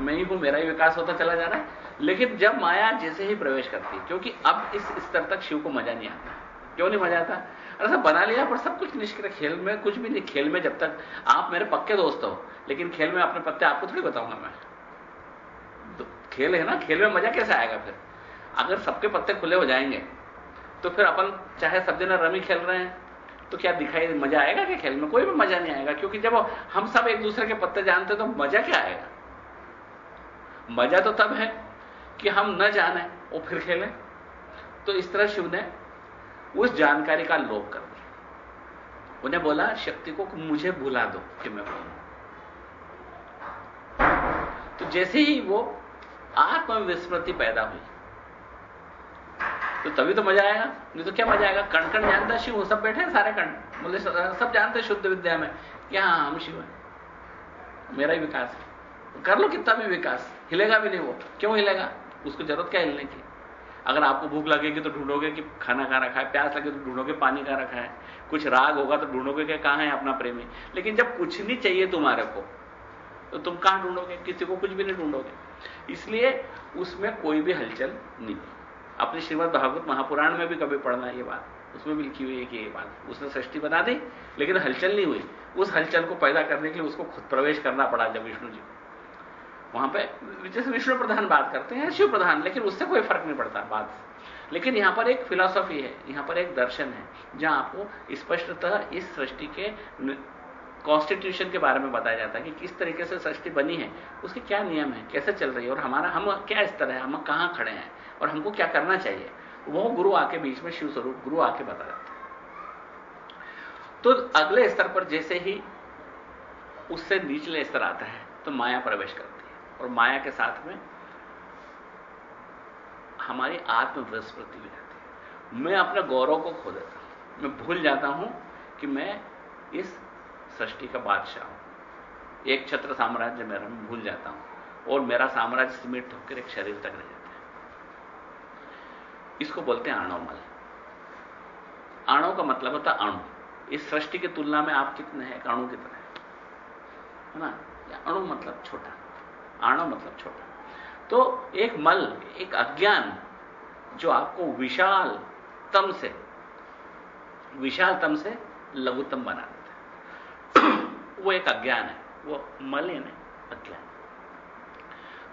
मैं ही हूँ, मेरा ही विकास होता चला जा रहा है। लेकिन जब माया जैसे ही प्रवेश करती है क्योंकि अब इस स्तर तक शिव को मज़ा नहीं आता। क्यों नहीं मज़ा आता? अरे सब बना लिया, पर सब कुछ निष्क्रिय खेल में, कुछ भी नहीं, खेल में जब तक आप मेरे पक्के दोस्त हो, लेकिन खेल में अपने पत्ते आपको थोड़ी बताऊँगा मैं। खेल है ना? खेल में मज़ा कैसे आएगा फिर? अगर सबके पत्ते खुले हो जाएँगे तो फिर अपन, चाहे सब दिन रमी खेल रहे हैं तो क्या दिखाई, मज़ा आएगा क्या खेल में? कोई भी मज़ा नहीं आएगा, क्योंकि जब हम सब एक दूसरे के पत्ते जानते तो मज़ा क्या आएगा? मज़ा तो तब है कि हम न जाने और फिर खेलें। तो इस तरह शिव ने उस जानकारी का लोप कर दिया। उन्हें बोला, शक्ति को मुझे भुला दो कि मैं कौन तो जैसे ही वो आत्मविस्मृति पैदा हुई तो तभी तो मज़ा आएगा नहीं तो क्या मज़ा आएगा? कण कण जानता शिव सब बैठे हैं सारे कण। बोले सब जानते शुद्ध विद्या में। कि हाँ हम शिव हैं? मेरा ही विकास है। कर लो, कितना भी विकास। हिलेगा भी नहीं वो। क्यों हिलेगा? उसको ज़रूरत क्या हिलने की? अगर आपको भूख लगेगी तो ढूंढोगे कि खाना कहाँ रखा है, प्यास लगे तो ढूंढोगे पानी कहाँ रखा है, कुछ राग होगा तो ढूंढोगे कि कहाँ है अपना प्रेमी लेकिन जब कुछ नहीं चाहिए तुम्हारे को तो तुम कहाँ ढूंढोगे? किसी को कुछ भी नहीं ढूंढोगे। इसलिए उसमें कोई भी हलचल नहीं अपने श्रीमद भागवत महापुराण में भी कभी पढ़ना ये बात, उसमें भी लिखी हुई है कि ये बात। उसने सृष्टि बना दी, लेकिन हलचल नहीं हुई। उस हलचल को पैदा करने के लिए उसको खुद प्रवेश करना पड़ा जब विष्णु जी वहाँ पे जैसे विष्णु प्रधान बात करते हैं, शिव प्रधान, लेकिन उससे कोई फ़र्क नहीं पड़ता बात लेकिन यहाँ पर एक फिलॉसफी है, यहाँ पर एक दर्शन है, जहाँ आपको स्पष्टतः इस सृष्टि के कॉन्स्टिट्यूशन के बारे में बताया जाता है कि किस तरीके से सृष्टि बनी है, उसके क्या नियम है, कैसे चल रही है, और हमारा, हम क्या स्तर है, हम कहाँ खड़े हैं, और हमको क्या करना चाहिए, वो गुरु आके बीच में शिव स्वरूप, गुरु आके बता हैं। तो अगले स्तर पर जैसे ही उससे निचले स्तर आता है तो माया प्रवेश करती है। और माया के साथ में हमारी आत्मविस्मृति भी जाती है। मैं अपने गौरव को खो देता हूँ। मैं भूल जाता हूँ कि मैं इस सृष्टि का बादशाह हूँ। एक छत्र साम्राज्य मेरा मैं भूल जाता हूँ और मेरा साम्राज्य सीमित होकर एक शरीर तक रह जाता है। इसको बोलते हैं आणवमल आणव का मतलब होता अणु। इस सृष्टि की तुलना में आप कितने हैं? अणु कितने हैं। है ना? अणु मतलब छोटा। आणव मतलब छोटा। तो एक मल, एक अज्ञान जो आपको विशाल तम से, विशाल तम से लघुतम बना देता है। वो एक अज्ञान है, वो मल है, अज्ञान।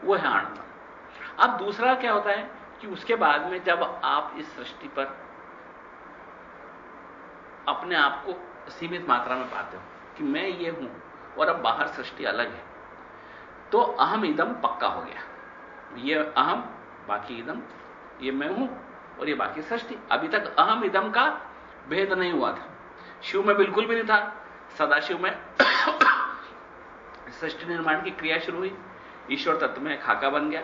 वो है आणमल अब दूसरा क्या होता है कि उसके बाद में जब आप इस सृष्टि पर अपने आप को सीमित मात्रा में पाते हो कि मैं ये हूँ और अब बाहर सृष्टि अलग है तो अहम इदम पक्का हो गया। ये अहम, बाकी इदम, ये मैं हूँ और ये बाकी सृष्टि। अभी तक अहम इदम का भेद नहीं हुआ था। शिव में बिल्कुल भी नहीं था। सदाशिव में सृष्टि निर्माण की क्रिया शुरू हुई। ईश्वर तत्व में खाका बन गया।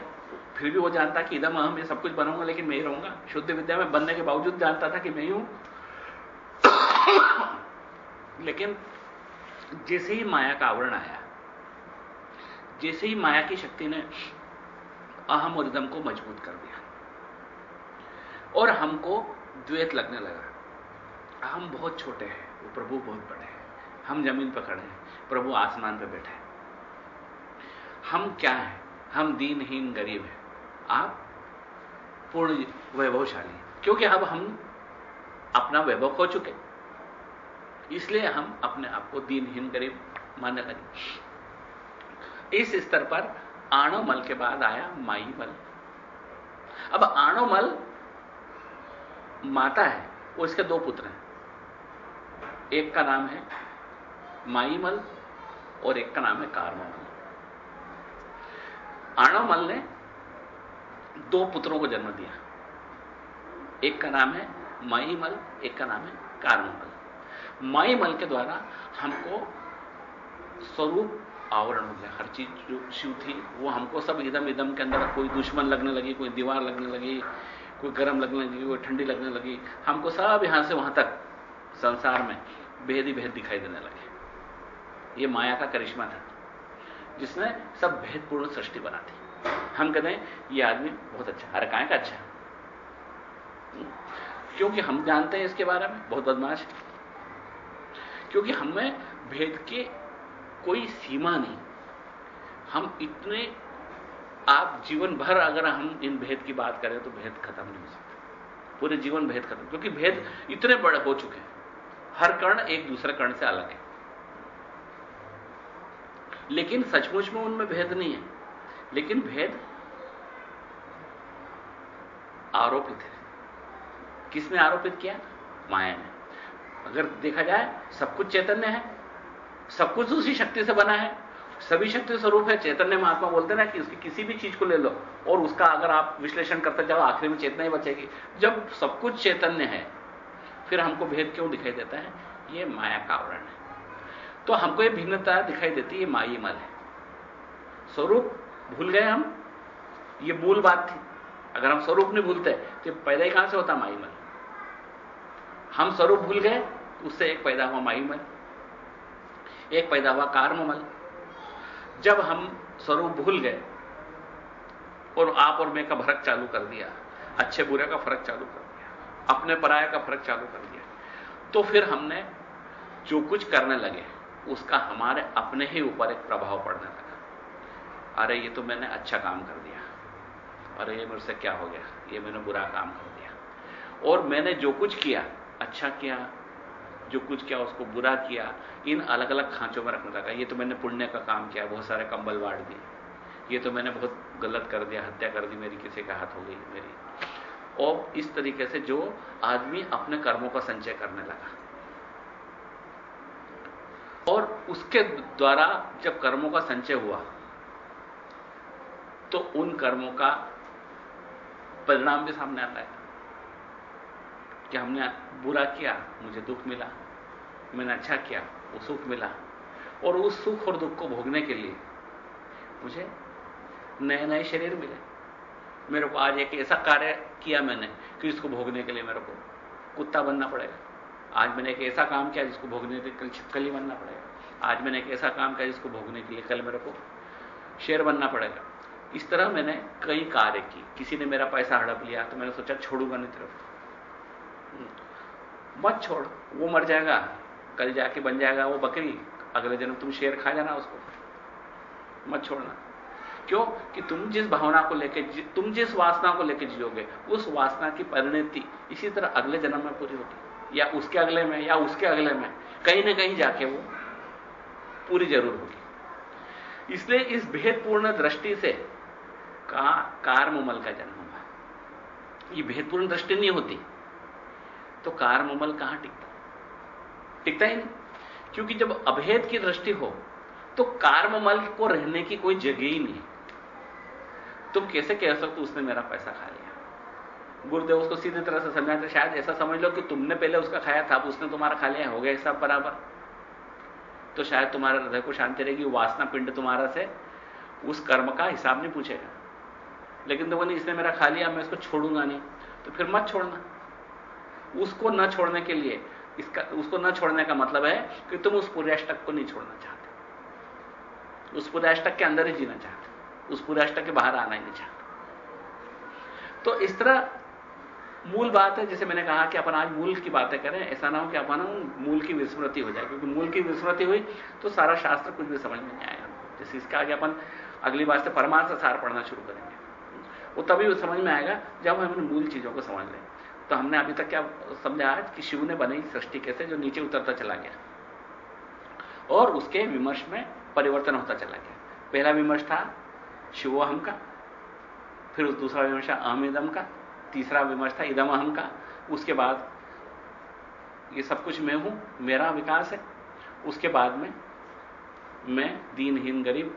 फिर भी वो जानता कि इदम, अहम, ये सब कुछ बनूँगा, लेकिन मैं ही रहूँगा। शुद्ध विद्या में बनने के बावजूद जानता था कि मैं ही हूँ। लेकिन जैसे ही माया का आवरण आया जैसे ही माया की शक्ति ने अहम और इदम को मज़बूत कर दिया और हमको द्वेत लगने लगा। हम बहुत छोटे हैं, वो प्रभु बहुत बड़े हैं। हम ज़मीन पर खड़े हैं, प्रभु आसमान पर बैठे हैं। हम क्या हैं? हम दीनहीन गरीब हैं। आप पूर्ण वैभवशाली क्योंकि अब हम अपना वैभव खो चुके इसलिए हम अपने आप को दीनहीन गरीब मानने लगे। इस स्तर पर आणव मल के बाद आया माई मल अब आणोमल माता है, वो इसके दो पुत्र हैं। एक का नाम है माईमल और एक का नाम है कारमल आणवमल ने दो पुत्रों को जन्म दिया। एक का नाम है माईमल, एक का नाम है कारमल माईमल के द्वारा हमको स्वरूप आवरण हो गया, हर चीज़ जो शिव थी वो हमको सब इदम इदम के अंदर कोई दुश्मन लगने लगी, कोई दीवार लगने लगी, कोई गर्म लगने लगी, कोई ठंडी लगने लगी, हमको सब यहाँ से वहाँ तक, संसार में भेद ही भेद दिखाई देने लगे। ये माया का करिश्मा था, जिसने सब भेदपूर्ण सृष्टि बना दी। हम कहते हैं, ये आदमी बहुत अच्छा हर काय का अच्छा क्योंकि हम जानते हैं इसके बारे में, बहुत बदमाश क्योंकि हमें भेद के कोई सीमा नहीं। हम इतने, आप जीवन भर अगर हम इन भेद की बात करें तो भेद खत्म नहीं हो सकता। पूरे जीवन भेद खत्म, क्योंकि भेद इतने बड़े हो चुके हैं। हर कर्ण एक दूसरे कर्ण से अलग है। लेकिन सचमुच में उनमें भेद नहीं है। लेकिन भेद आरोपित है। किसने आरोपित किया? माया ने। अगर देखा जाए, सब कुछ चैतन्य है। सब कुछ उसी शक्ति से बना है। सभी शक्ति स्वरूप है। चैतन्य महात्मा बोलते ना कि उसकी किसी भी चीज़ को ले लो और उसका अगर आप विश्लेषण करते जाओ, आखिर में चेतना ही बचेगी। जब सब कुछ चैतन्य है, फिर हमको भेद क्यों दिखाई देता है? ये माया का आवरण है। तो हमको ये भिन्नता दिखाई देती है माई मल है। स्वरूप भूल गए हम। ये मूल बात थी। अगर हम स्वरूप नहीं भूलते तो पैदा ही कहाँ से होता माई मल हम स्वरूप भूल गए, उससे एक पैदा हुआ माई मल एक पैदा हुआ कार्ममल। जब हम स्वरूप भूल गए और आप और मैं का फ़र्क चालू कर दिया, अच्छे बुरे का फ़र्क चालू कर दिया, अपने पराया का फ़र्क चालू कर दिया तो फिर हमने जो कुछ करने लगे, उसका हमारे अपने ही ऊपर एक प्रभाव पड़ने लगा। अरे, ये तो मैंने अच्छा काम कर दिया। अरे, ये मेरे से क्या हो गया? ये मैंने बुरा काम कर दिया। और मैंने जो कुछ किया अच्छा किया जो कुछ किया, उसको बुरा किया, इन अलग अलग खांचों में रखने लगा ये तो मैंने पुण्य का काम किया, बहुत सारे कंबल बांट दिए। ये तो मैंने बहुत गलत कर दिया, हत्या कर दी, मेरी किसी का हाथ हो गई, मेरी। और इस तरीके से जो आदमी अपने कर्मों का संचय करने लगा। और उसके द्वारा जब कर्मों का संचय हुआ तो उन कर्मों का परिणाम भी सामने आता है। कि हमने बुरा किया, मुझे दुख मिला, मैंने अच्छा किया, वो सुख मिला। और उस सुख और दुख को भोगने के लिए मुझे नए नए शरीर मिले। मेरे को आज एक ऐसा कार्य किया मैंने कि इसको भोगने के लिए मेरे को कुत्ता बनना पड़ेगा। आज मैंने एक ऐसा काम किया जिसको भोगने के लिए कल छिपकली बनना पड़ेगा। आज मैंने एक ऐसा काम किया जिसको भोगने के लिए कल मेरे को शेर बनना पड़ेगा। इस तरह मैंने कई कार्य की किसी ने मेरा पैसा हड़प लिया तो मैंने सोचा छोड़ूँगा नहीं तरफ़ मत छोड़, वो मर जाएगा, कल जाके बन जाएगा वो बकरी, अगले जन्म तुम शेर खा जाना उसको। मत छोड़ना। क्यों? कि तुम जिस भावना को लेके तुम जिस वासना को लेके जियोगे, उस वासना की परिणति इसी तरह अगले जन्म में पूरी होगी या उसके अगले में, या उसके अगले में। कहीं ना कहीं जाके वो पूरी ज़रूर होगी। इसलिए इस भेदपूर्ण दृष्टि से का कार्ममल का जन्म हुआ। ये भेदपूर्ण दृष्टि नहीं होती। तो कार्ममल कहाँ टिकता? टिकता ही नहीं। क्योंकि जब अभेद की दृष्टि हो तो कार्ममल को रहने की कोई जगह ही नहीं। तुम कैसे कह सकते उसने मेरा पैसा खा लिया? गुरुदेव उसको सीधी तरह से समझाते शायद ऐसा समझ लो कि तुमने पहले उसका खाया था, अब उसने तुम्हारा खा लिया, हो गया सब बराबर। तो शायद तुम्हारे हृदय को शांति रहेगी, वासना पिंड तुम्हारा से, उस कर्म का हिसाब नहीं पूछेगा। लेकिन तो नहीं, इसने मेरा खा लिया, मैं इसको छोड़ूँगा नहीं। तो फिर मत छोड़ना। उसको न छोड़ने के लिए, इसका, उसको न छोड़ने का मतलब है कि तुम उस पूरे अष्टक को नहीं छोड़ना चाहते। उस पूरे अष्टक के अंदर ही जीना चाहते उस पूरे अष्टक के बाहर आना ही नहीं चाहते। तो इस तरह मूल बात है, जैसे मैंने कहा कि अपन आज मूल की बातें करें, ऐसा ना हो कि अपन मूल की विस्मृति हो जाए, क्योंकि मूल की विस्मृति हुई तो सारा शास्त्र कुछ भी समझ में नहीं आएगा जैसे इसका आगे अपन अगली बार से परमार्थ सार पढ़ना शुरू करेंगे। वो तभी समझ में आएगा जब हम मूल चीज़ों को समझ लें। तो हमने अभी तक क्या समझा आज कि शिव ने बनाई सृष्टि कैसे जो नीचे उतरता चला गया। और उसके विमर्श में परिवर्तन होता चला गया। पहला विमर्श था शिवोहम का, फिर उस दूसरा विमर्श था अहम का, तीसरा विमर्श था इदम अहम का। उसके बाद ये सब कुछ मैं हूँ, मेरा विकास है। उसके बाद में मैं दीनहीन गरीब,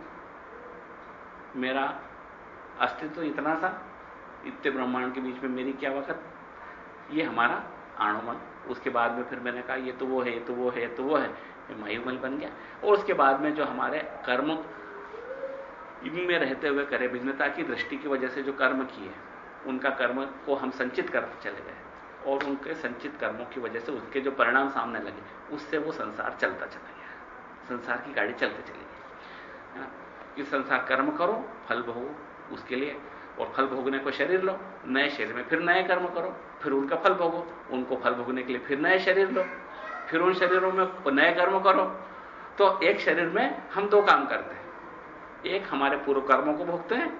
मेरा अस्तित्व इतना सा, इतने ब्रह्मांड के बीच में मेरी क्या वक्त ये हमारा आणुमल उसके बाद में फिर मैंने कहा, ये तो वो है तो वो है तो वो है। मायुमल बन गया। और उसके बाद में जो हमारे कर्म इनमें रहते हुए करे भिन्नता की दृष्टि की वजह से जो कर्म किए उनका कर्म को हम संचित करते चले गए और उनके संचित कर्मों की वजह से उसके जो परिणाम सामने लगे, उससे वो संसार चलता चला गया। संसार की गाड़ी चलते चली गई। कि संसार कर्म करो, फल भोगो, उसके लिए और फल भोगने को शरीर लो, नए शरीर में फिर नए कर्म करो, फिर उनका फल भोगो, उनको फल भोगने के लिए फिर नए शरीर लो, फिर उन शरीरों में नए कर्म करो। तो एक शरीर में हम दो काम करते हैं। एक हमारे पूर्व कर्मों को भोगते हैं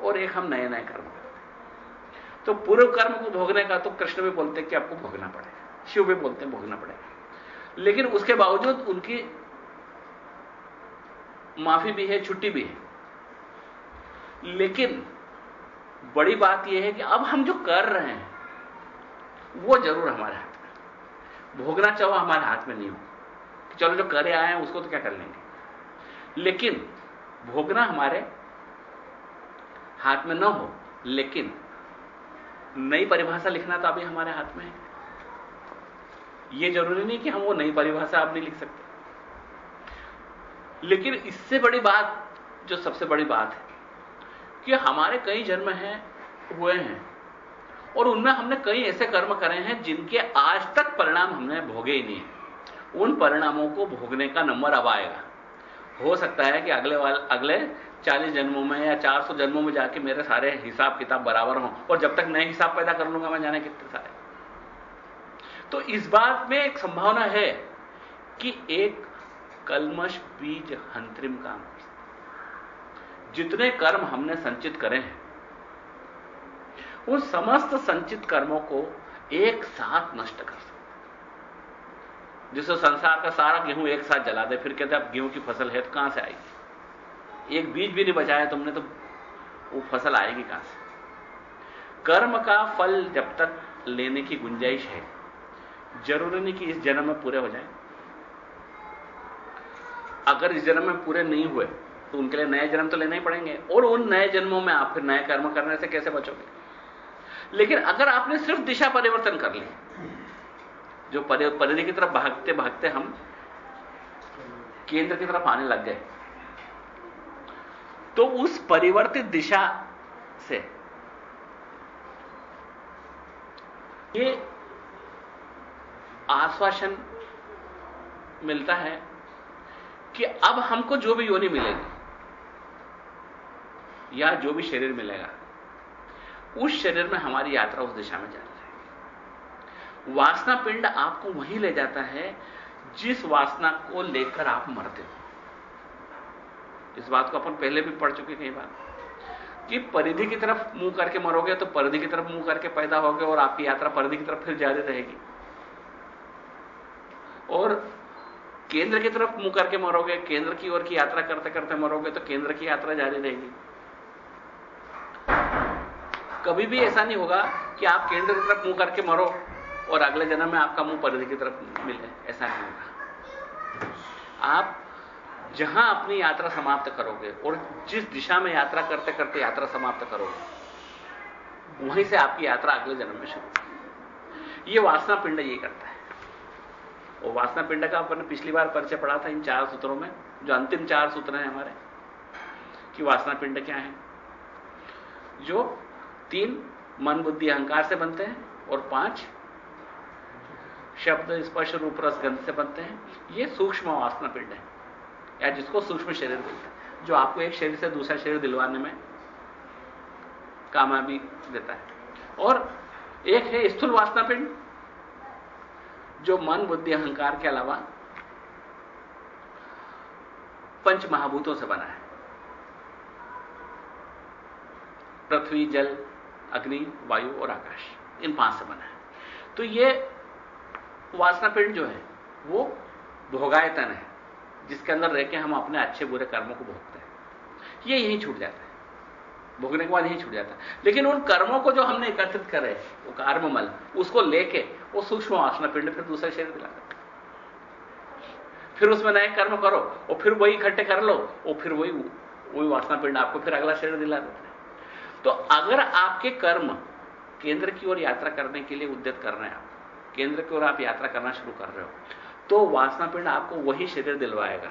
और एक हम नए नए कर्म करते हैं। तो पूर्व कर्म को भोगने का तो कृष्ण भी बोलते हैं कि आपको भोगना पड़ेगा, शिव भी बोलते हैं भोगना पड़ेगा। लेकिन उसके बावजूद उनकी माफ़ी भी है, छुट्टी भी है। लेकिन बड़ी बात यह है कि अब हम जो कर रहे हैं, वो ज़रूर हमारे हाथ में भोगना चाहो हमारे हाथ में नहीं हो कि चलो जो करे आए हैं, उसको तो क्या कर लेंगे? लेकिन भोगना हमारे हाथ में ना हो, लेकिन नई परिभाषा लिखना तो अभी हमारे हाथ में है। यह ज़रूरी नहीं कि हम वो नई परिभाषा अब नहीं लिख सकते। लेकिन इससे बड़ी बात, जो सबसे बड़ी बात है कि हमारे कई जन्म हैं, हुए हैं। और उनमें हमने कई ऐसे कर्म करे हैं जिनके आज तक परिणाम हमने भोगे ही नहीं उन परिणामों को भोगने का नंबर अब आएगा। हो सकता है कि अगले वाले, अगले 40 जन्मों में या 400 जन्मों में जाके मेरे सारे हिसाब किताब बराबर हों और जब तक नए हिसाब पैदा कर लूँगा मैं जाने कितने सारे। तो इस बात में एक संभावना है कि एक कलमश बीज अंतरिम काम जितने कर्म हमने संचित करे हैं, उन समस्त संचित कर्मों को एक साथ नष्ट कर सकते जिससे संसार का सारा गेहूँ एक साथ जला दे, फिर कहते अब गेहूँ की फ़सल है तो कहाँ से आएगी? एक बीज भी नहीं बचाया तुमने तो वो फ़सल आएगी कहाँ से? कर्म का फल जब तक लेने की गुंजाइश है, ज़रूरी नहीं कि इस जन्म में पूरे हो जाए। अगर इस जन्म में पूरे नहीं हुए तो उनके लिए नए जन्म तो लेना ही पड़ेंगे। और उन नए जन्मों में आप फिर नए कर्म करने से कैसे बचोगे? लेकिन अगर आपने सिर्फ़ दिशा परिवर्तन कर ली, जो परिधि की तरफ़ भागते भागते हम केंद्र की तरफ़ आने लग गए तो उस परिवर्तित दिशा से ये आश्वासन मिलता है कि अब हमको जो भी योनि मिलेगी या जो भी शरीर मिलेगा, उस शरीर में हमारी यात्रा उस दिशा में जाती रहेगी। वासना पिंड आपको वहीं ले जाता है, जिस वासना को लेकर आप मरते हो। इस बात को अपन पहले भी पढ़ चुके कई बार। कि परिधि की तरफ़ मुँह करके मरोगे तो परिधि की तरफ़ मुँह करके पैदा होगे और आपकी यात्रा परिधि की तरफ़ फिर जारी रहेगी। और केंद्र की तरफ़ मुँह करके मरोगे, केंद्र की ओर की यात्रा करते करते मरोगे तो केंद्र की यात्रा जारी रहेगी। कभी भी ऐसा नहीं होगा कि आप केंद्र की तरफ़ मुँह करके मरो और अगले जन्म में आपका मुँह परिधि की तरफ़ मिले ऐसा नहीं होगा। आप जहाँ अपनी यात्रा समाप्त करोगे और जिस दिशा में यात्रा करते करते यात्रा समाप्त करोगे, वहीं से आपकी यात्रा अगले जन्म में शुरू यह वासना पिंड ये करता है। और वासना पिंड का अपन पिछली बार परिचय पढ़ा था इन चार सूत्रों में, जो अंतिम चार सूत्र हैं हमारे, कि वासना पिंड क्या है? जो तीन मन बुद्धि अहंकार से बनते हैं और पाँच शब्द स्पर्श रूप रस गंध से बनते हैं। ये सूक्ष्म वासना पिंड है, या जिसको सूक्ष्म शरीर बोलते हैं, जो आपको एक शरीर से दूसरा शरीर दिलवाने में कामयाबी देता है। और एक है स्थूल वासना पिंड जो मन, बुद्धि, अहंकार के अलावा पंच महाभूतों से बना है। पृथ्वी, जल अग्नि, वायु और आकाश। इन पाँच से बना है। तो ये वासना पिंड जो है, वो भोगायतन है, जिसके अंदर रह के हम अपने अच्छे बुरे कर्मों को भोगते हैं। ये यहीं छूट जाता है। भोगने के बाद यही छूट जाता है। लेकिन उन कर्मों को जो हमने एकत्रित करे, वो कर्ममल, उसको लेके वो सूक्ष्म वासना पिंड फिर दूसरा शरीर दिला फिर उसमें नए कर्म करो, और फिर वही इकट्ठे कर लो, और फिर वही वही वासना पिंड आपको फिर अगला शरीर दिला देते तो अगर आपके कर्म केंद्र की ओर यात्रा करने के लिए उद्यत कर रहे हैं आप, केंद्र की ओर आप यात्रा करना शुरू कर रहे हो तो वासना पिंड आपको वही शरीर दिलवाएगा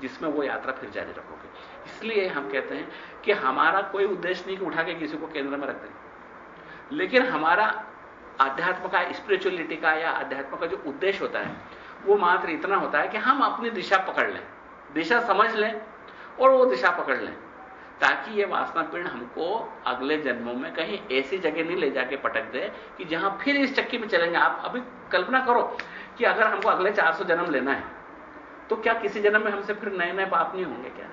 जिसमें वो यात्रा फिर जारी रखोगे। इसलिए हम कहते हैं कि हमारा कोई उद्देश्य नहीं कि उठा के किसी को केंद्र में रख दें। लेकिन हमारा आध्यात्म का स्पिरिचुअलिटी का या अध्यात्म का जो उद्देश्य होता है, वो मात्र इतना होता है कि हम अपनी दिशा पकड़ लें, दिशा समझ लें और वो दिशा पकड़ लें। ताकि ये वासना पिंड हमको अगले जन्मों में कहीं ऐसी जगह नहीं ले जाके पटक दे कि जहाँ फिर इस चक्की में चलेंगे। आप अभी कल्पना करो कि अगर हमको अगले 400 जन्म लेना है तो क्या किसी जन्म में हमसे फिर नए नए पाप नहीं होंगे क्या?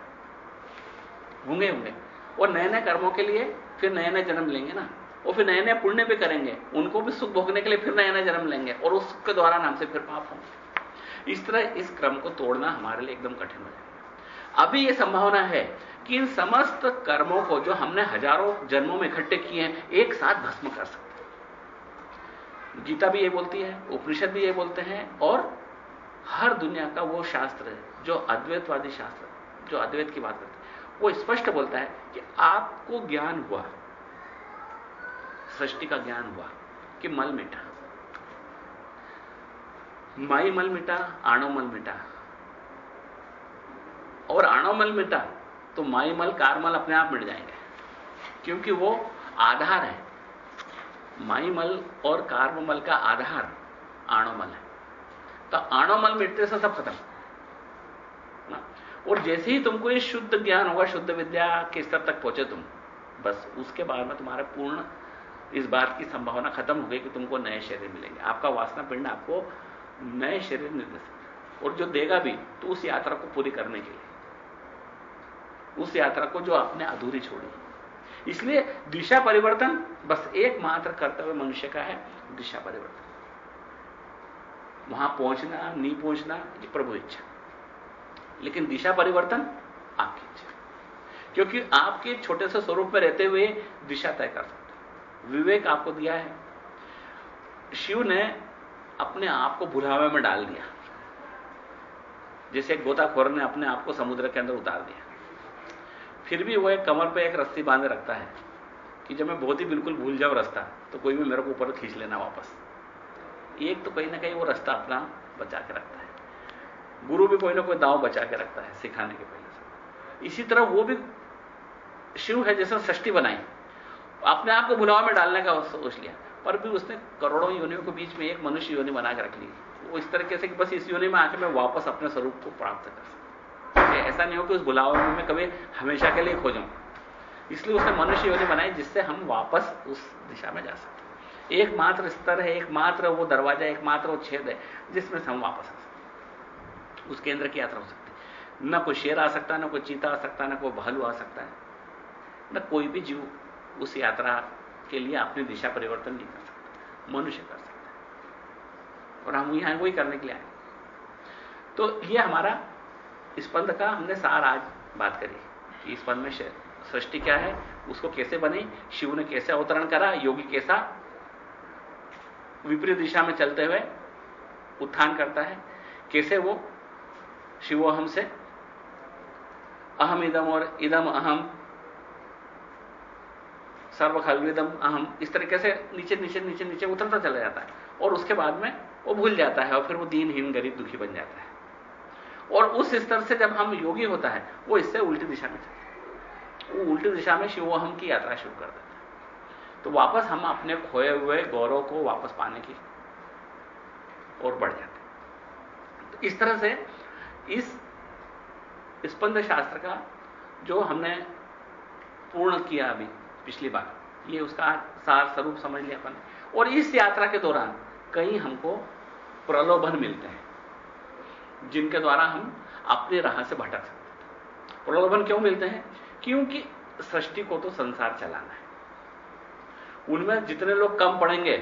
होंगे होंगे। और नए नए कर्मों के लिए फिर नए नए जन्म लेंगे ना। और फिर नए नए पुण्य भी करेंगे। उनको भी सुख भोगने के लिए फिर नए नए जन्म लेंगे और उसके दौरान हमसे फिर पाप होंगे। इस तरह इस क्रम को तोड़ना हमारे लिए एकदम कठिन हो जाएगा। अभी यह संभावना है कि इन समस्त कर्मों को जो हमने हज़ारों जन्मों में इकट्ठे किए हैं, एक साथ भस्म कर सकते हैं। गीता भी ये बोलती है, उपनिषद भी ये बोलते हैं, और हर दुनिया का वो शास्त्र है, जो अद्वैतवादी शास्त्र, जो अद्वैत की बात करते हैं। वो स्पष्ट बोलता है कि आपको ज्ञान हुआ, सृष्टि का ज्ञान हुआ कि मल मिटा। माई मल मिटा, आणो मल मिटा। और आणो मल मिटा तो माईमल, कारमल अपने आप मिट जाएँगे। क्योंकि वो आधार है। माईमल और कार्ममल का आधार आणोमल है। तो आणोमल मिटने से सब खत्म। और जैसे ही तुमको ये शुद्ध ज्ञान होगा, शुद्ध विद्या के स्तर तक पहुँचे तुम, बस उसके बाद में तुम्हारा पूर्ण इस बात की संभावना खत्म हो गई कि तुमको नए शरीर मिलेंगे। आपका वासना पिंड आपको नए शरीर निर्देशित। और जो देगा भी तो उस यात्रा को पूरी करने के लिए। उस यात्रा को जो आपने अधूरी छोड़ी। इसलिए दिशा परिवर्तन बस एकमात्र कर्तव्य मनुष्य का है, दिशा परिवर्तन। वहाँ पहुँचना, नहीं पहुँचना, ये प्रभु इच्छा। लेकिन दिशा परिवर्तन आपकी इच्छा। क्योंकि आपके छोटे से स्वरूप में रहते हुए दिशा तय कर सकते विवेक आपको दिया है। शिव ने अपने आप को बुलावे में डाल दिया। जैसे गोताखोर ने अपने आप को समुद्र के अंदर उतार दिया। फिर भी वो एक कमर पे एक रस्सी बांधे रखता है कि जब मैं बहुत ही बिल्कुल भूल जाऊँ रास्ता तो कोई भी मेरे को ऊपर खींच लेना वापस। एक तो कहीं ना कहीं वो रास्ता अपना बचा के रखता है। गुरु भी कोई ना कोई दाव बचा के रखता है सिखाने के पहले से। इसी तरह वो भी शिव है जैसे सृष्टि बनाई। अपने आप को भुलावा में डालने का सोच लिया। पर भी उसने करोड़ों योनियों के बीच में एक मनुष्य योनि बना के रख ली। वो इस तरीके से कि बस इस योनि में आके मैं वापस अपने स्वरूप को प्राप्त कर सकता ऐसा नहीं हो कि उस बुलावे में मैं कभी हमेशा के लिए खोजूं इसलिए उसने मनुष्य योनि बनाई जिससे हम वापस उस दिशा में जा सकते एकमात्र स्तर है, एकमात्र वो दरवाज़ा, एकमात्र वो छेद है, जिसमें से हम वापस आ सकते उस केंद्र की यात्रा हो सकती न कोई शेर आ सकता, न कोई चीता आ सकता, न कोई भालू आ सकता है। न कोई भी जीव उस यात्रा के लिए अपनी दिशा परिवर्तन नहीं कर सकता। मनुष्य कर सकता है। और हम यहाँ वही करने के लिए आए। तो ये हमारा स्पंद का हमने सार आज बात करी, कि स्पंद में सृष्टि क्या है, उसको कैसे बनी, शिव ने कैसे अवतरण करा, योगी कैसा विपरीत दिशा में चलते हुए उत्थान करता है, कैसे वो शिवोहम से अहम इदम और इदम अहम सर्व खलविदम अहम, इस तरीके से नीचे नीचे नीचे नीचे उतरता चला जाता है, और उसके बाद में वो भूल जाता है, और फिर वो दीनहीन, गरीब, दुखी बन जाता है। और उस स्तर से जब हम योगी होता है, वो इससे उल्टी दिशा में चलता वो उल्टी दिशा में शिव हम की यात्रा शुरू कर देता है। तो वापस हम अपने खोए हुए गौरव को वापस पाने की और बढ़ जाते तो इस तरह से इस स्पंद शास्त्र का जो हमने पूर्ण किया अभी पिछली बार, ये उसका सार स्वरूप समझ लिया अपन। और इस यात्रा के दौरान कहीं हमको प्रलोभन मिलते हैं। जिनके द्वारा हम अपनी राह से भटक सकते थे। प्रलोभन क्यों मिलते हैं? क्योंकि सृष्टि को तो संसार चलाना है। उनमें जितने लोग कम पढ़ेंगे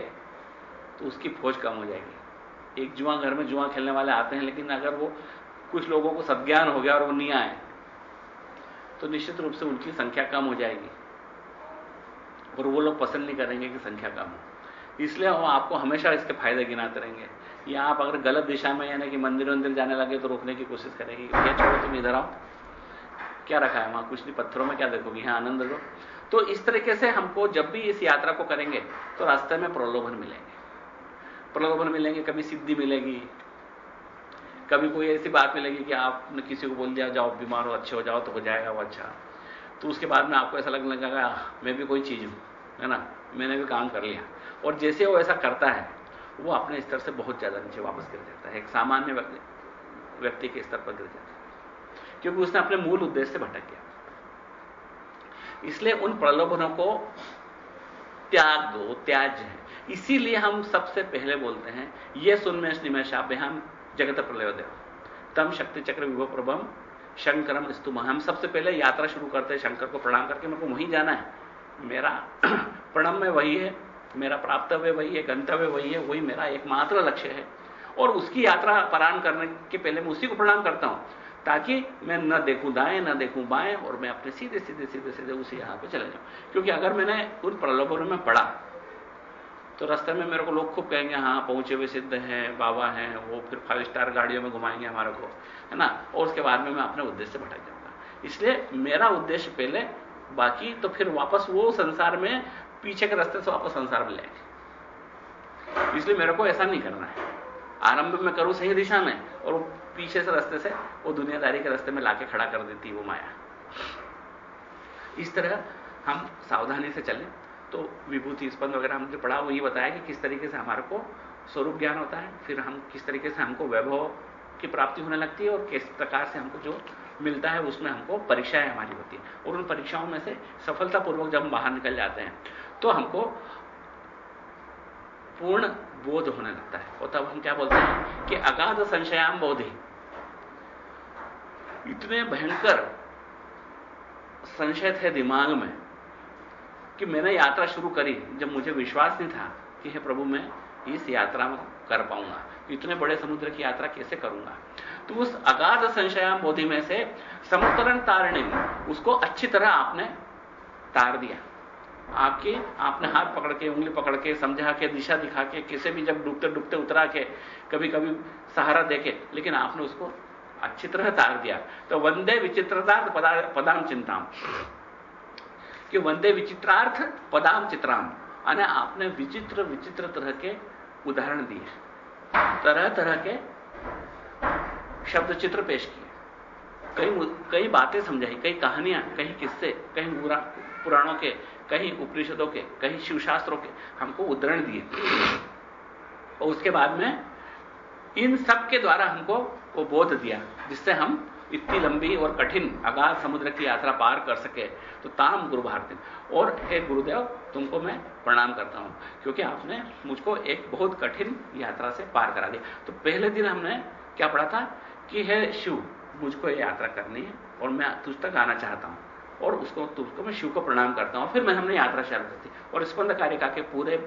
तो उसकी फौज कम हो जाएगी। एक जुआ घर में जुआ खेलने वाले आते हैं, लेकिन अगर वो कुछ लोगों को सज्ञान हो गया और वो नहीं आए तो निश्चित रूप से उनकी संख्या कम हो जाएगी। और वो लोग पसंद नहीं करेंगे कि संख्या कम हो। इसलिए वो आपको हमेशा इसके फ़ायदे गिनाते रहेंगे। या आप अगर गलत दिशा में, यानी कि मंदिर वंदिर जाने लगे तो रोकने की कोशिश करेंगे भैया, छोड़ो, तुम इधर आओ। क्या रखा है वहाँ? कुछ नहीं, पत्थरों में क्या देखोगे? यहाँ आनंद लो। तो इस तरीके से हमको जब भी इस यात्रा को करेंगे तो रास्ते में प्रलोभन मिलेंगे। प्रलोभन मिलेंगे, कभी सिद्धि मिलेगी, कभी कोई ऐसी बात मिलेगी कि आपने किसी को बोल दिया, जाओ, बीमार हो, अच्छे हो जाओ तो हो जाएगा, वो अच्छा। तो उसके बाद में आपको ऐसा लगने लगेगा मैं भी कोई चीज़ हूँ, है ना? मैंने भी काम कर लिया। और जैसे वो ऐसा करता है वो अपने स्तर से बहुत ज़्यादा नीचे वापस गिर जाता है। एक सामान्य व्यक्ति के स्तर पर गिर जाता है। क्योंकि उसने अपने मूल उद्देश्य से भटक गया। इसलिए उन प्रलोभनों को त्याग दो त्याज है। इसीलिए हम सबसे पहले बोलते हैं, ये सुनमेश निमेशाभ्याम जगत प्रलय देव। तम शक्ति चक्र विभव प्रभम, शंकरम स्तुम। हम सबसे पहले यात्रा शुरू करते हैं, शंकर को प्रणाम करके मेरे को वहीं जाना है। मेरा प्रणम में वही है। मेरा प्राप्तव्य वही है, गंतव्य वही है, वही मेरा एकमात्र लक्ष्य है। और उसकी यात्रा परान करने के पहले मैं उसी को प्रणाम करता हूँ, ताकि मैं न देखूँ दाएँ, न देखूँ बाएँ, और मैं अपने सीधे सीधे सीधे सीधे उसी यहाँ पे चले जाऊँ। क्योंकि अगर मैंने उन प्रलोभनों में पड़ा तो रास्ते में मेरे को लोग खूब कहेंगे हाँ पहुँचे हुए सिद्ध हैं, बाबा हैं, वो फिर फाइव स्टार गाड़ियों में घुमाएँगे हमारे को, है ना? और उसके बाद में मैं अपने उद्देश्य भटक जाऊँगा। इसलिए मेरा उद्देश्य पहले, बाकी तो फिर वापस वो संसार में पीछे के रास्ते से वापस संसार में लेंगे इसलिए मेरे को ऐसा नहीं करना है। आरंभ में करूँ सही दिशा में, और वो पीछे से रास्ते से, वो दुनियादारी के रास्ते में लाके खड़ा कर देती है वो माया। इस तरह हम सावधानी से चलें। तो विभूति स्पंद वगैरह हमने पढ़ा, वो ये बताया कि किस तरीके से हमारे को स्वरूप ज्ञान होता है, फिर हम किस तरीके से हमको वैभव की प्राप्ति होने लगती है, और किस प्रकार से हमको जो मिलता है, उसमें हमको परीक्षाएँ हमारी होती है। और उन परीक्षाओं में से सफलतापूर्वक जब हम बाहर निकल जाते हैं तो हमको पूर्ण बोध होने लगता है। और तब हम क्या बोलते हैं कि अगाध संशयाम बोधि। इतने भयंकर संशय थे दिमाग में कि मैंने यात्रा शुरू करी, जब मुझे विश्वास नहीं था कि हे प्रभु, मैं इस यात्रा में कर पाऊँगा। इतने बड़े समुद्र की यात्रा कैसे करूँगा? तो उस अगाध संशयाम बोधि में से समुद्रण तारणी उसको अच्छी तरह आपने तार दिया। आपके आपने हाथ पकड़ के उंगली पकड़ के समझा के दिशा दिखा के किसे भी जब डूबते डूबते उतरा के कभी कभी सहारा देके लेकिन आपने उसको अच्छी तरह तार दिया। तो वंदे विचित्रता पदा, पदाम चिंताम कि वंदे विचित्रार्थ पदाम चित्राम यानी आपने विचित्र विचित्र तरह के उदाहरण दिए। तरह तरह के शब्द चित्र पेश किए। कई कई बातें समझाई कई कहानियाँ कई किस्से कहीं पुराणों के कहीं उपनिषदों के, कहीं शिवशास्त्रों के, हमको उदाहरण दिए। और उसके बाद में इन सब के द्वारा हमको वो बोध दिया, जिससे हम इतनी लंबी और कठिन अगाध समुद्र की यात्रा पार कर सके तो ताम गुरु भारती। और हे गुरुदेव, तुमको मैं प्रणाम करता हूँ, क्योंकि आपने मुझको एक बहुत कठिन यात्रा से पार करा दिया। तो पहले दिन हमने क्या पढ़ा था कि हे शिव, मुझको ये यात्रा करनी है और मैं तुझ तक आना चाहता हूँ। और उसको तुझको मैं शिव को प्रणाम करता हूँ। फिर मैं हमने यात्रा शुरू करती और स्पंद कारिका के पूरे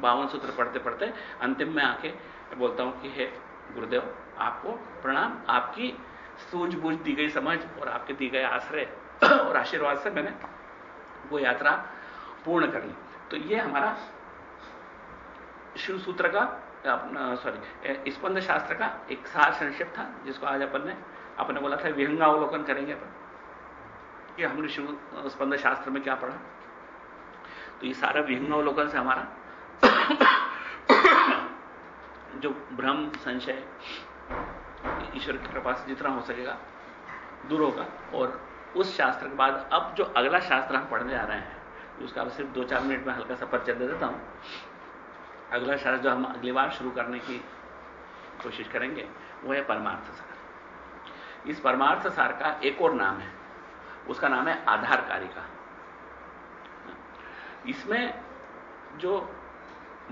बावन सूत्र पढ़ते पढ़ते अंतिम में आके बोलता हूँ कि, हे गुरुदेव, आपको प्रणाम। आपकी सूझबूझ दी गई समझ और आपके दी गए आश्रय और आशीर्वाद से मैंने वो यात्रा पूर्ण कर ली। तो ये हमारा शिव सूत्र का सॉरी स्पंद शास्त्र का एक सार संक्षिप्त था, जिसको आज अपन ने, अपने बोला था, विहंगावलोकन करेंगे अपन। कि हमने शिव स्पंद शास्त्र में क्या पढ़ा? तो ये सारा विहंगावलोकन से हमारा जो भ्रम, संशय, ईश्वर की कृपा से जितना हो सकेगा, दूर होगा। और उस शास्त्र के बाद अब जो अगला शास्त्र हम पढ़ने जा रहे हैं, उसका सिर्फ़ दो चार मिनट में हल्का सा परिचय दे देता हूँ। अगला शास्त्र जो हम अगली बार शुरू करने की कोशिश करेंगे, वो है परमार्थ सार। इस परमार्थ सार का एक और नाम है। उसका नाम है आधार कारिका इसमें जो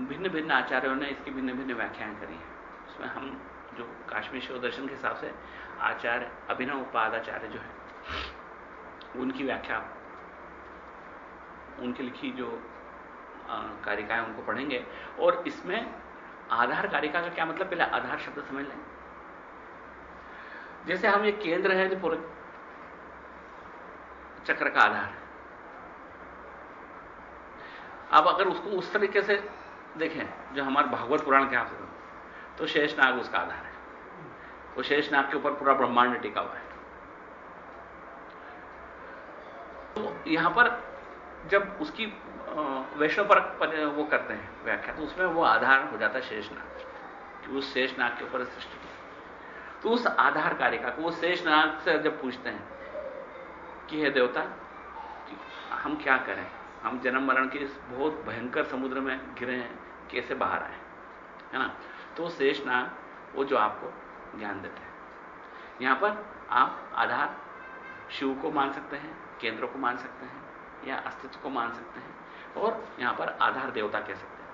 भिन्न भिन्न आचार्यों ने इसकी भिन्न भिन्न व्याख्याएँ करी हैं, उसमें हम जो काश्मीर शिव दर्शन के हिसाब से आचार्य, अभिनव उपाध्याचार्य जो है, उनकी व्याख्या, उनकी लिखी जो कारिकाएँ उनको पढ़ेंगे। और इसमें आधार कारिका का क्या मतलब? पहले आधार शब्द समझ लें। जैसे हम ये केंद्र है, जो पूरे चक्र का आधार है। अब अगर उसको उस तरीके से देखें, जो हमारे भागवत पुराण के आप तो शेषनाग उसका आधार है। वो शेषनाग के ऊपर पूरा ब्रह्मांड टिका हुआ है। तो यहाँ पर जब उसकी वैष्णव पर वो करते हैं व्याख्या तो उसमें वो आधार हो जाता है शेषनाग। कि उस शेषनाग के ऊपर सृष्टि। तो उस आधार कारिका को वो शेषनाग से जब पूछते हैं कि हे देवता? हम क्या करें? हम जन्म मरण के इस बहुत भयंकर समुद्र में गिरे हैं, कैसे बाहर आए? है ना? तो शेषनाग वो जो आपको ज्ञान देते हैं। यहाँ पर आप आधार शिव को मान सकते हैं, केंद्र को मान सकते हैं, या अस्तित्व को मान सकते हैं, और यहाँ पर आधार देवता कह सकते हैं।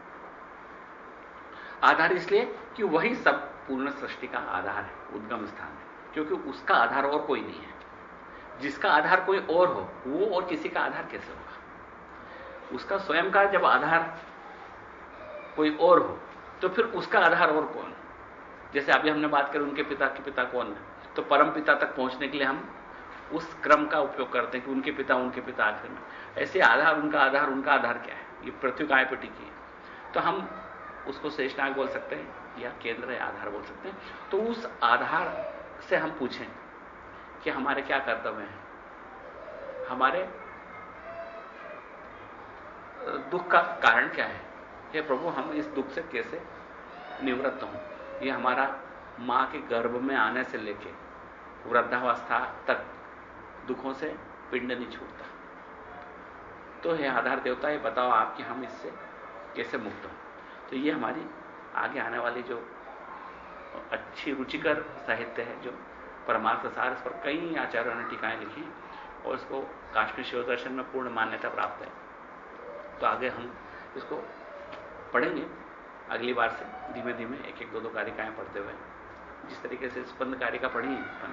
आधार इसलिए कि वही सब पूर्ण सृष्टि का आधार है, उद्गम स्थान है, क्योंकि उसका आधार और कोई नहीं है। जिसका आधार कोई और हो, वो और किसी का आधार कैसे होगा? उसका स्वयं का जब आधार कोई और हो तो फिर उसका आधार और कौन? जैसे अभी हमने बात करी उनके पिता के पिता कौन है तो परम पिता तक पहुँचने के लिए हम उस क्रम का उपयोग करते हैं कि उनके पिता उनके पिता आखिर में। ऐसे आधार, उनका आधार उनका आधार क्या है? ये पृथ्वी काय पर टिकी है। तो हम उसको शेषनाग बोल सकते हैं या केंद्र या आधार बोल सकते हैं। तो उस आधार से हम पूछें कि हमारे क्या कर्तव्य हैं? हमारे दुख का कारण क्या है? हे प्रभु, हम इस दुख से कैसे निवृत्त हों? ये हमारा माँ के गर्भ में आने से लेके वृद्धावस्था तक दुखों से पिंड नहीं छूटता। तो हे आधार देवता, ये बताओ आप कि हम इससे कैसे मुक्त हों? तो ये हमारी आगे आने वाली जो अच्छी रुचिकर साहित्य है, जो परमार्थ सार इस पर कई आचार्यों ने टीकाएँ लिखी और इसको काश्मीर शिव दर्शन में पूर्ण मान्यता प्राप्त है। तो आगे हम इसको पढ़ेंगे। अगली बार से धीमे धीमे एक एक दो दो कारिकाएँ पढ़ते हुए। जिस तरीके से स्पंद कारिका पढ़ी है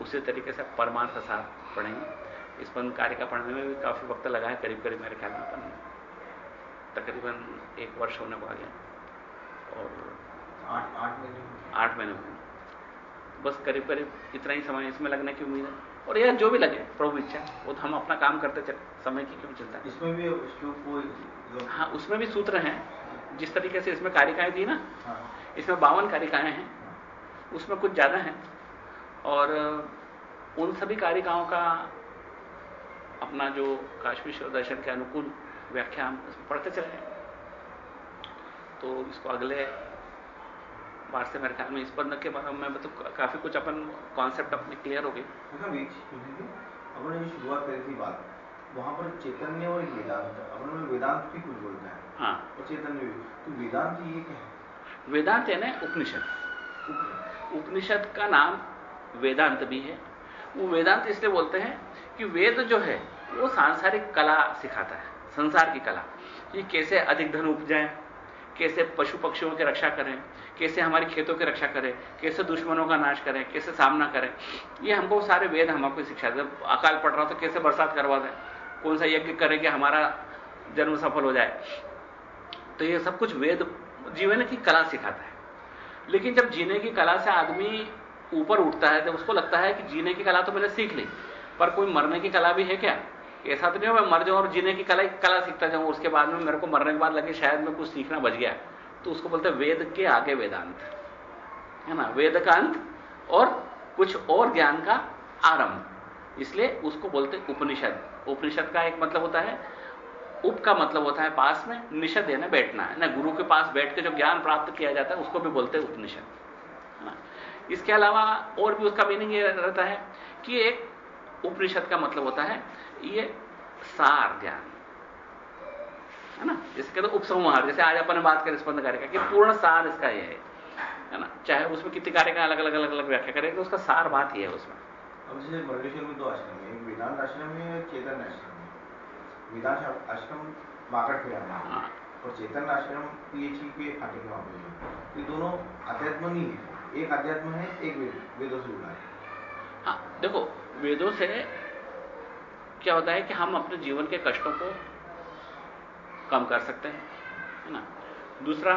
उसी तरीके से परमार्थ सार पढ़ेंगे। स्पंद कारिका पढ़ने में भी काफ़ी वक्त लगा है करीब करीब मेरे ख्याल में अपन तकरीबन एक वर्ष होने को आ गया। और आठ महीने आठ महीने बस करीब करीब इतना ही समय इसमें लगने की उम्मीद है। और यह जो भी लगे प्रभु इच्छा वो तो हम अपना काम करते चले समय की क्यों चिंता इसमें भी हाँ उसमें भी सूत्र हैं। जिस तरीके से इसमें कारिकाएँ थी ना हाँ। इसमें बावन कारिकाएँ हैं। उसमें कुछ ज़्यादा हैं। और उन सभी कारिकाओं का अपना जो काश्मीर दर्शन के अनुकूल व्याख्या हम इसमें पढ़ते चले तो इसको अगले बार से मेरे ख्याल में इस पर के बारे में तो काफ़ी कुछ अपन कॉन्सेप्ट अपनी क्लियर हो गई अपने जो शुरुआत करी थी बात। वहाँ पर चैतन्य और वेदांत अपन वेदांत भी कुछ बोलता है। हाँ। और चैतन्य भी। तो वेदांत ये क्या है? वेदांत है ना उपनिषद। उपनिषद का नाम वेदांत भी है। वो वेदांत इसलिए बोलते हैं कि वेद जो है वो सांसारिक कला सिखाता है। संसार की कला। कि कैसे अधिक धन उपजाएँ कैसे पशु पक्षियों की रक्षा करें, कैसे हमारी खेतों की रक्षा करें, कैसे दुश्मनों का नाश करें, कैसे सामना करें। ये हमको सारे वेद हमको शिक्षा दे। अकाल पड़ रहा तो कैसे बरसात करवा दें? कौन सा यज्ञ करें कि हमारा जन्म सफल हो जाए? तो ये सब कुछ वेद जीवन की कला सिखाता है। लेकिन जब जीने की कला से आदमी ऊपर उठता है तो उसको लगता है कि जीने की कला तो मैंने सीख ली, पर कोई मरने की कला भी है क्या? ऐसा तो नहीं हो, मैं मर जाऊँ और जीने की कला कला सीखता जाऊँ, उसके बाद में मेरे को मरने के बाद लगे शायद मैं कुछ सीखना बच गया। तो उसको बोलते वेद के आगे वेदांत। है ना? वेद का अंत और कुछ और ज्ञान का आरंभ। इसलिए उसको बोलते उपनिषद। उपनिषद का एक मतलब होता है, उप का मतलब होता है पास में निषद है ना, बैठना है ना? गुरु के पास बैठ के जो ज्ञान प्राप्त किया जाता है, उसको भी बोलते हैं उपनिषद। है ना? इसके अलावा और भी उसका मीनिंग ये रहता है कि एक उपनिषद का मतलब होता है ये सार ज्ञान। है ना? जिसे कहते उपसंहार जैसे आज अपन बात करें स्पंद कार्य का कि पूर्ण सार इसका यह है है ना? चाहे उसमें कितनी कार्य का अलग अलग अलग अलग व्याख्या करें तो उसका सार बात ही है उसमें। अब जैसे बरडेश्वर में दो आश्रम है एक वेदांत आश्रम है एक चेतन आश्रम है। वेदांत आश्रम माकड़ के हाँ। और चेतन आश्रम पीएचई के फाटे के पे ये दोनों अध्यात्म नहीं है। एक अध्यात्म है एक वेदों से जुड़ा है। हाँ देखो वेदों से क्या होता है कि हम अपने जीवन के कष्टों को कम कर सकते हैं, है ना? दूसरा,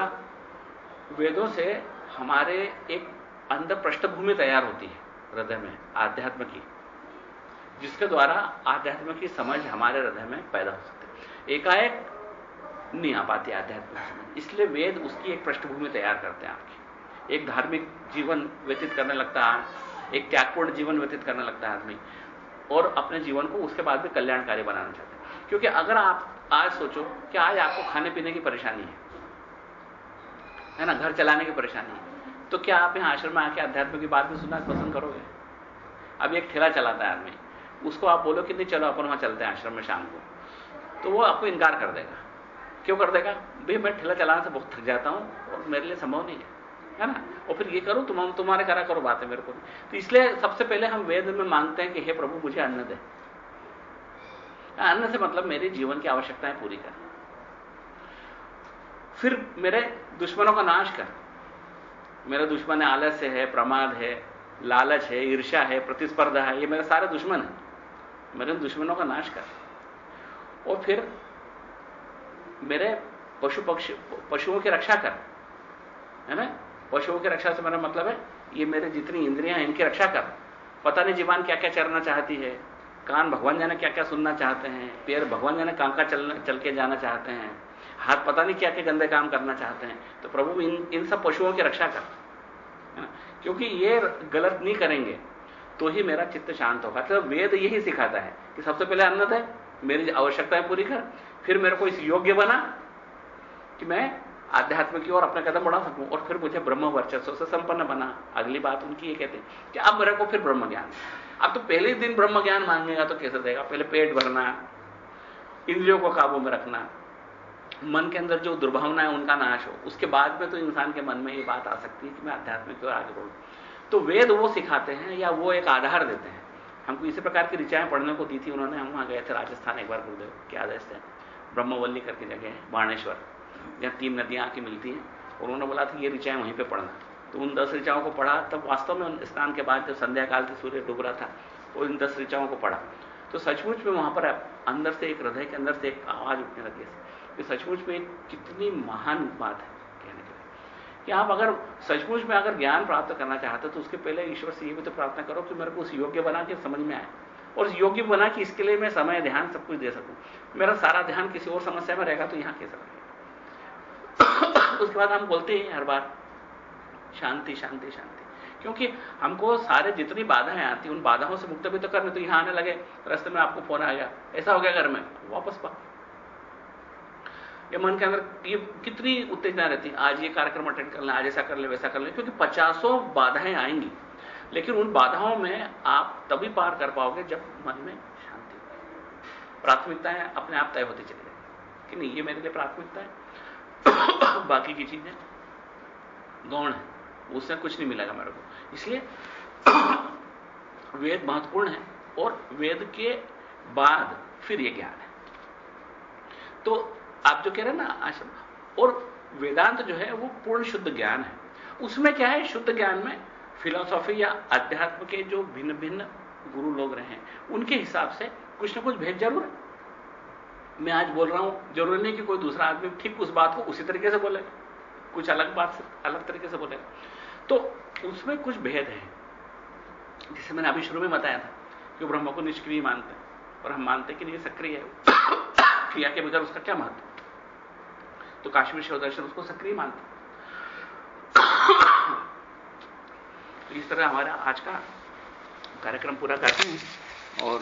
वेदों से हमारे एक अंदर पृष्ठभूमि तैयार होती है, हृदय में, आध्यात्म की, जिसके द्वारा आध्यात्म की समझ हमारे हृदय में पैदा हो सकती है। एकाएक नहीं आ पाती आध्यात्मिक समझ, इसलिए वेद उसकी एक पृष्ठभूमि तैयार करते हैं आपकी। एक धार्मिक जीवन व्यतीत करने लगता है, एक त्यागपूर्ण जीवन व्यतीत करने लगता है आदमी। और अपने जीवन को उसके बाद भी कल्याणकारी बनाना चाहते हैं। क्योंकि अगर आप आज सोचो कि आज आपको खाने पीने की परेशानी है है ना, घर चलाने की परेशानी है तो क्या आप यहाँ आश्रम में आके अध्यात्म की बात भी सुनना पसंद करोगे? अब एक ठेला चलाता है आदमी, उसको आप बोलो कि नहीं, चलो अपन वहाँ चलते हैं आश्रम में शाम को। तो वो आपको इनकार कर देगा। क्यों कर देगा? भाई, मैं ठेला चलाने से बहुत थक जाता हूँ और मेरे लिए संभव नहीं है। है ना? और फिर ये करो, तुम तुम्हारे करा करो बातें मेरे को। तो इसलिए सबसे पहले हम वेद में मांगते हैं कि, हे प्रभु, मुझे अन्न दे। अन्न से मतलब मेरे जीवन की आवश्यकताएँ पूरी कर। फिर मेरे दुश्मनों का नाश कर। मेरा दुश्मन है आलस्य है, प्रमाद है, लालच है ईर्षा है, प्रतिस्पर्धा है, ये मेरे सारे दुश्मन है। मेरे दुश्मनों का नाश कर। और फिर मेरे पशु पक्षी, पशुओं की रक्षा कर। है ना? पशुओं की रक्षा से मेरा मतलब है, ये मेरे जितनी इंद्रियाँ हैं, इनकी रक्षा कर। पता नहीं जीवान क्या क्या चरना चाहती है, कान भगवान जाने क्या क्या सुनना चाहते हैं, पैर भगवान जाने कांका चल चल के जाना चाहते हैं, हाथ पता नहीं क्या क्या गंदे काम करना चाहते हैं तो प्रभु इन इन सब पशुओं की रक्षा कर क्योंकि ये गलत नहीं करेंगे तो ही मेरा चित्त शांत होगा। तो वेद यही सिखाता है कि सबसे पहले अन्नत है, मेरी आवश्यकताएँ पूरी कर, फिर मेरे को इस योग्य बना कि मैं आध्यात्म की ओर अपना कदम बढ़ा सकूँ और फिर मुझे ब्रह्म वर्चस्व से संपन्न बना। अगली बात उनकी ये कहते हैं कि अब मेरे को फिर ब्रह्म ज्ञान। अब तो पहले दिन ब्रह्म ज्ञान मांगेगा तो कैसे देगा? पहले पेट भरना, इंद्रियों को काबू में रखना, मन के अंदर जो दुर्भावना है, उनका नाश हो। उसके बाद में तो इंसान के मन में ये बात आ सकती है कि मैं आध्यात्मिक की ओर आगे बढ़ू। तो वेद वो सिखाते हैं या वो एक आधार देते हैं। हमको इसी प्रकार की ऋचाएँ पढ़ने को दी थी उन्होंने। हम वहाँ गए थे राजस्थान एक बार, गुरुदेव के आदेश से ब्रह्मवल्ली करके जगह है, बाणेश्वर। जहाँ तीन नदियाँ आके मिलती हैं। और उन्होंने बोला था, ये ऋचाएँ वहीं पर पढ़ना। तो उन दस ऋचाओं को पढ़ा। तब वास्तव में स्नान के बाद जब संध्या काल से सूर्य डूब रहा था वो इन दस ऋचाओं को पढ़ा। तो सचमुच में वहाँ पर अंदर से एक हृदय के अंदर से एक आवाज़ उठने लगी कि सचमुच में कितनी महान बात है कहने के लिए। कि आप अगर सचमुच में अगर ज्ञान प्राप्त करना चाहते तो उसके पहले ईश्वर से ये भी तो प्रार्थना करो कि मेरे को उस योग्य बना के समझ में आए। और योग्य बना कि इसके लिए मैं समय, ध्यान सब कुछ दे सकूँ। मेरा सारा ध्यान किसी और समस्या में रहेगा तो यहाँ कैसे रहेगा उसके बाद हम बोलते हैं हर बार, शांति शांति शांति। क्योंकि हमको सारे जितनी बाधाएँ आती उन बाधाओं से मुक्त भी तो करने तो यहाँ आने लगे रास्ते में आपको फ़ोन आ गया ऐसा हो गया घर में? वापस पा ये मन के अंदर ये कितनी उत्तेजना रहती आज ये कार्यक्रम अटेंड कर लें, आज ऐसा कर ले, वैसा कर ले। क्योंकि पचासों बाधाएँ आएँगी, लेकिन उन बाधाओं में आप तभी पार कर पाओगे जब मन में शांति प्राथमिकताएँ अपने आप तय होती चली जाएगी कि नहीं, ये मेरे लिए प्राथमिकता है। बाकी की चीज़ें गौण है। उससे कुछ नहीं मिलेगा मेरे को। इसलिए वेद महत्वपूर्ण है और वेद के बाद फिर ये ज्ञान है। तो आप जो कह रहे हैं ना, आश्रम, और वेदांत जो है वो पूर्ण शुद्ध ज्ञान है। उसमें क्या है, शुद्ध ज्ञान में फिलोसॉफी या अध्यात्म के जो भिन्न भिन्न गुरु लोग रहे हैं, उनके हिसाब से कुछ ना कुछ भेद ज़रूर है। मैं आज बोल रहा हूँ, ज़रूरी नहीं कि कोई दूसरा आदमी ठीक उस बात को उसी तरीके से बोले। कुछ अलग बात से, अलग तरीके से बोलेगा तो उसमें कुछ भेद है। जिसे मैंने अभी शुरू में बताया था कि ब्रह्म को निष्क्रिय मानते हैं, और हम मानते कि नहीं सक्रिय है। क्रिया के बगैर उसका क्या महत्व? तो काश्मीर शिव दर्शन उसको सक्रिय मानते तो इस तरह हमारा आज का कार्यक्रम पूरा करते हैं, और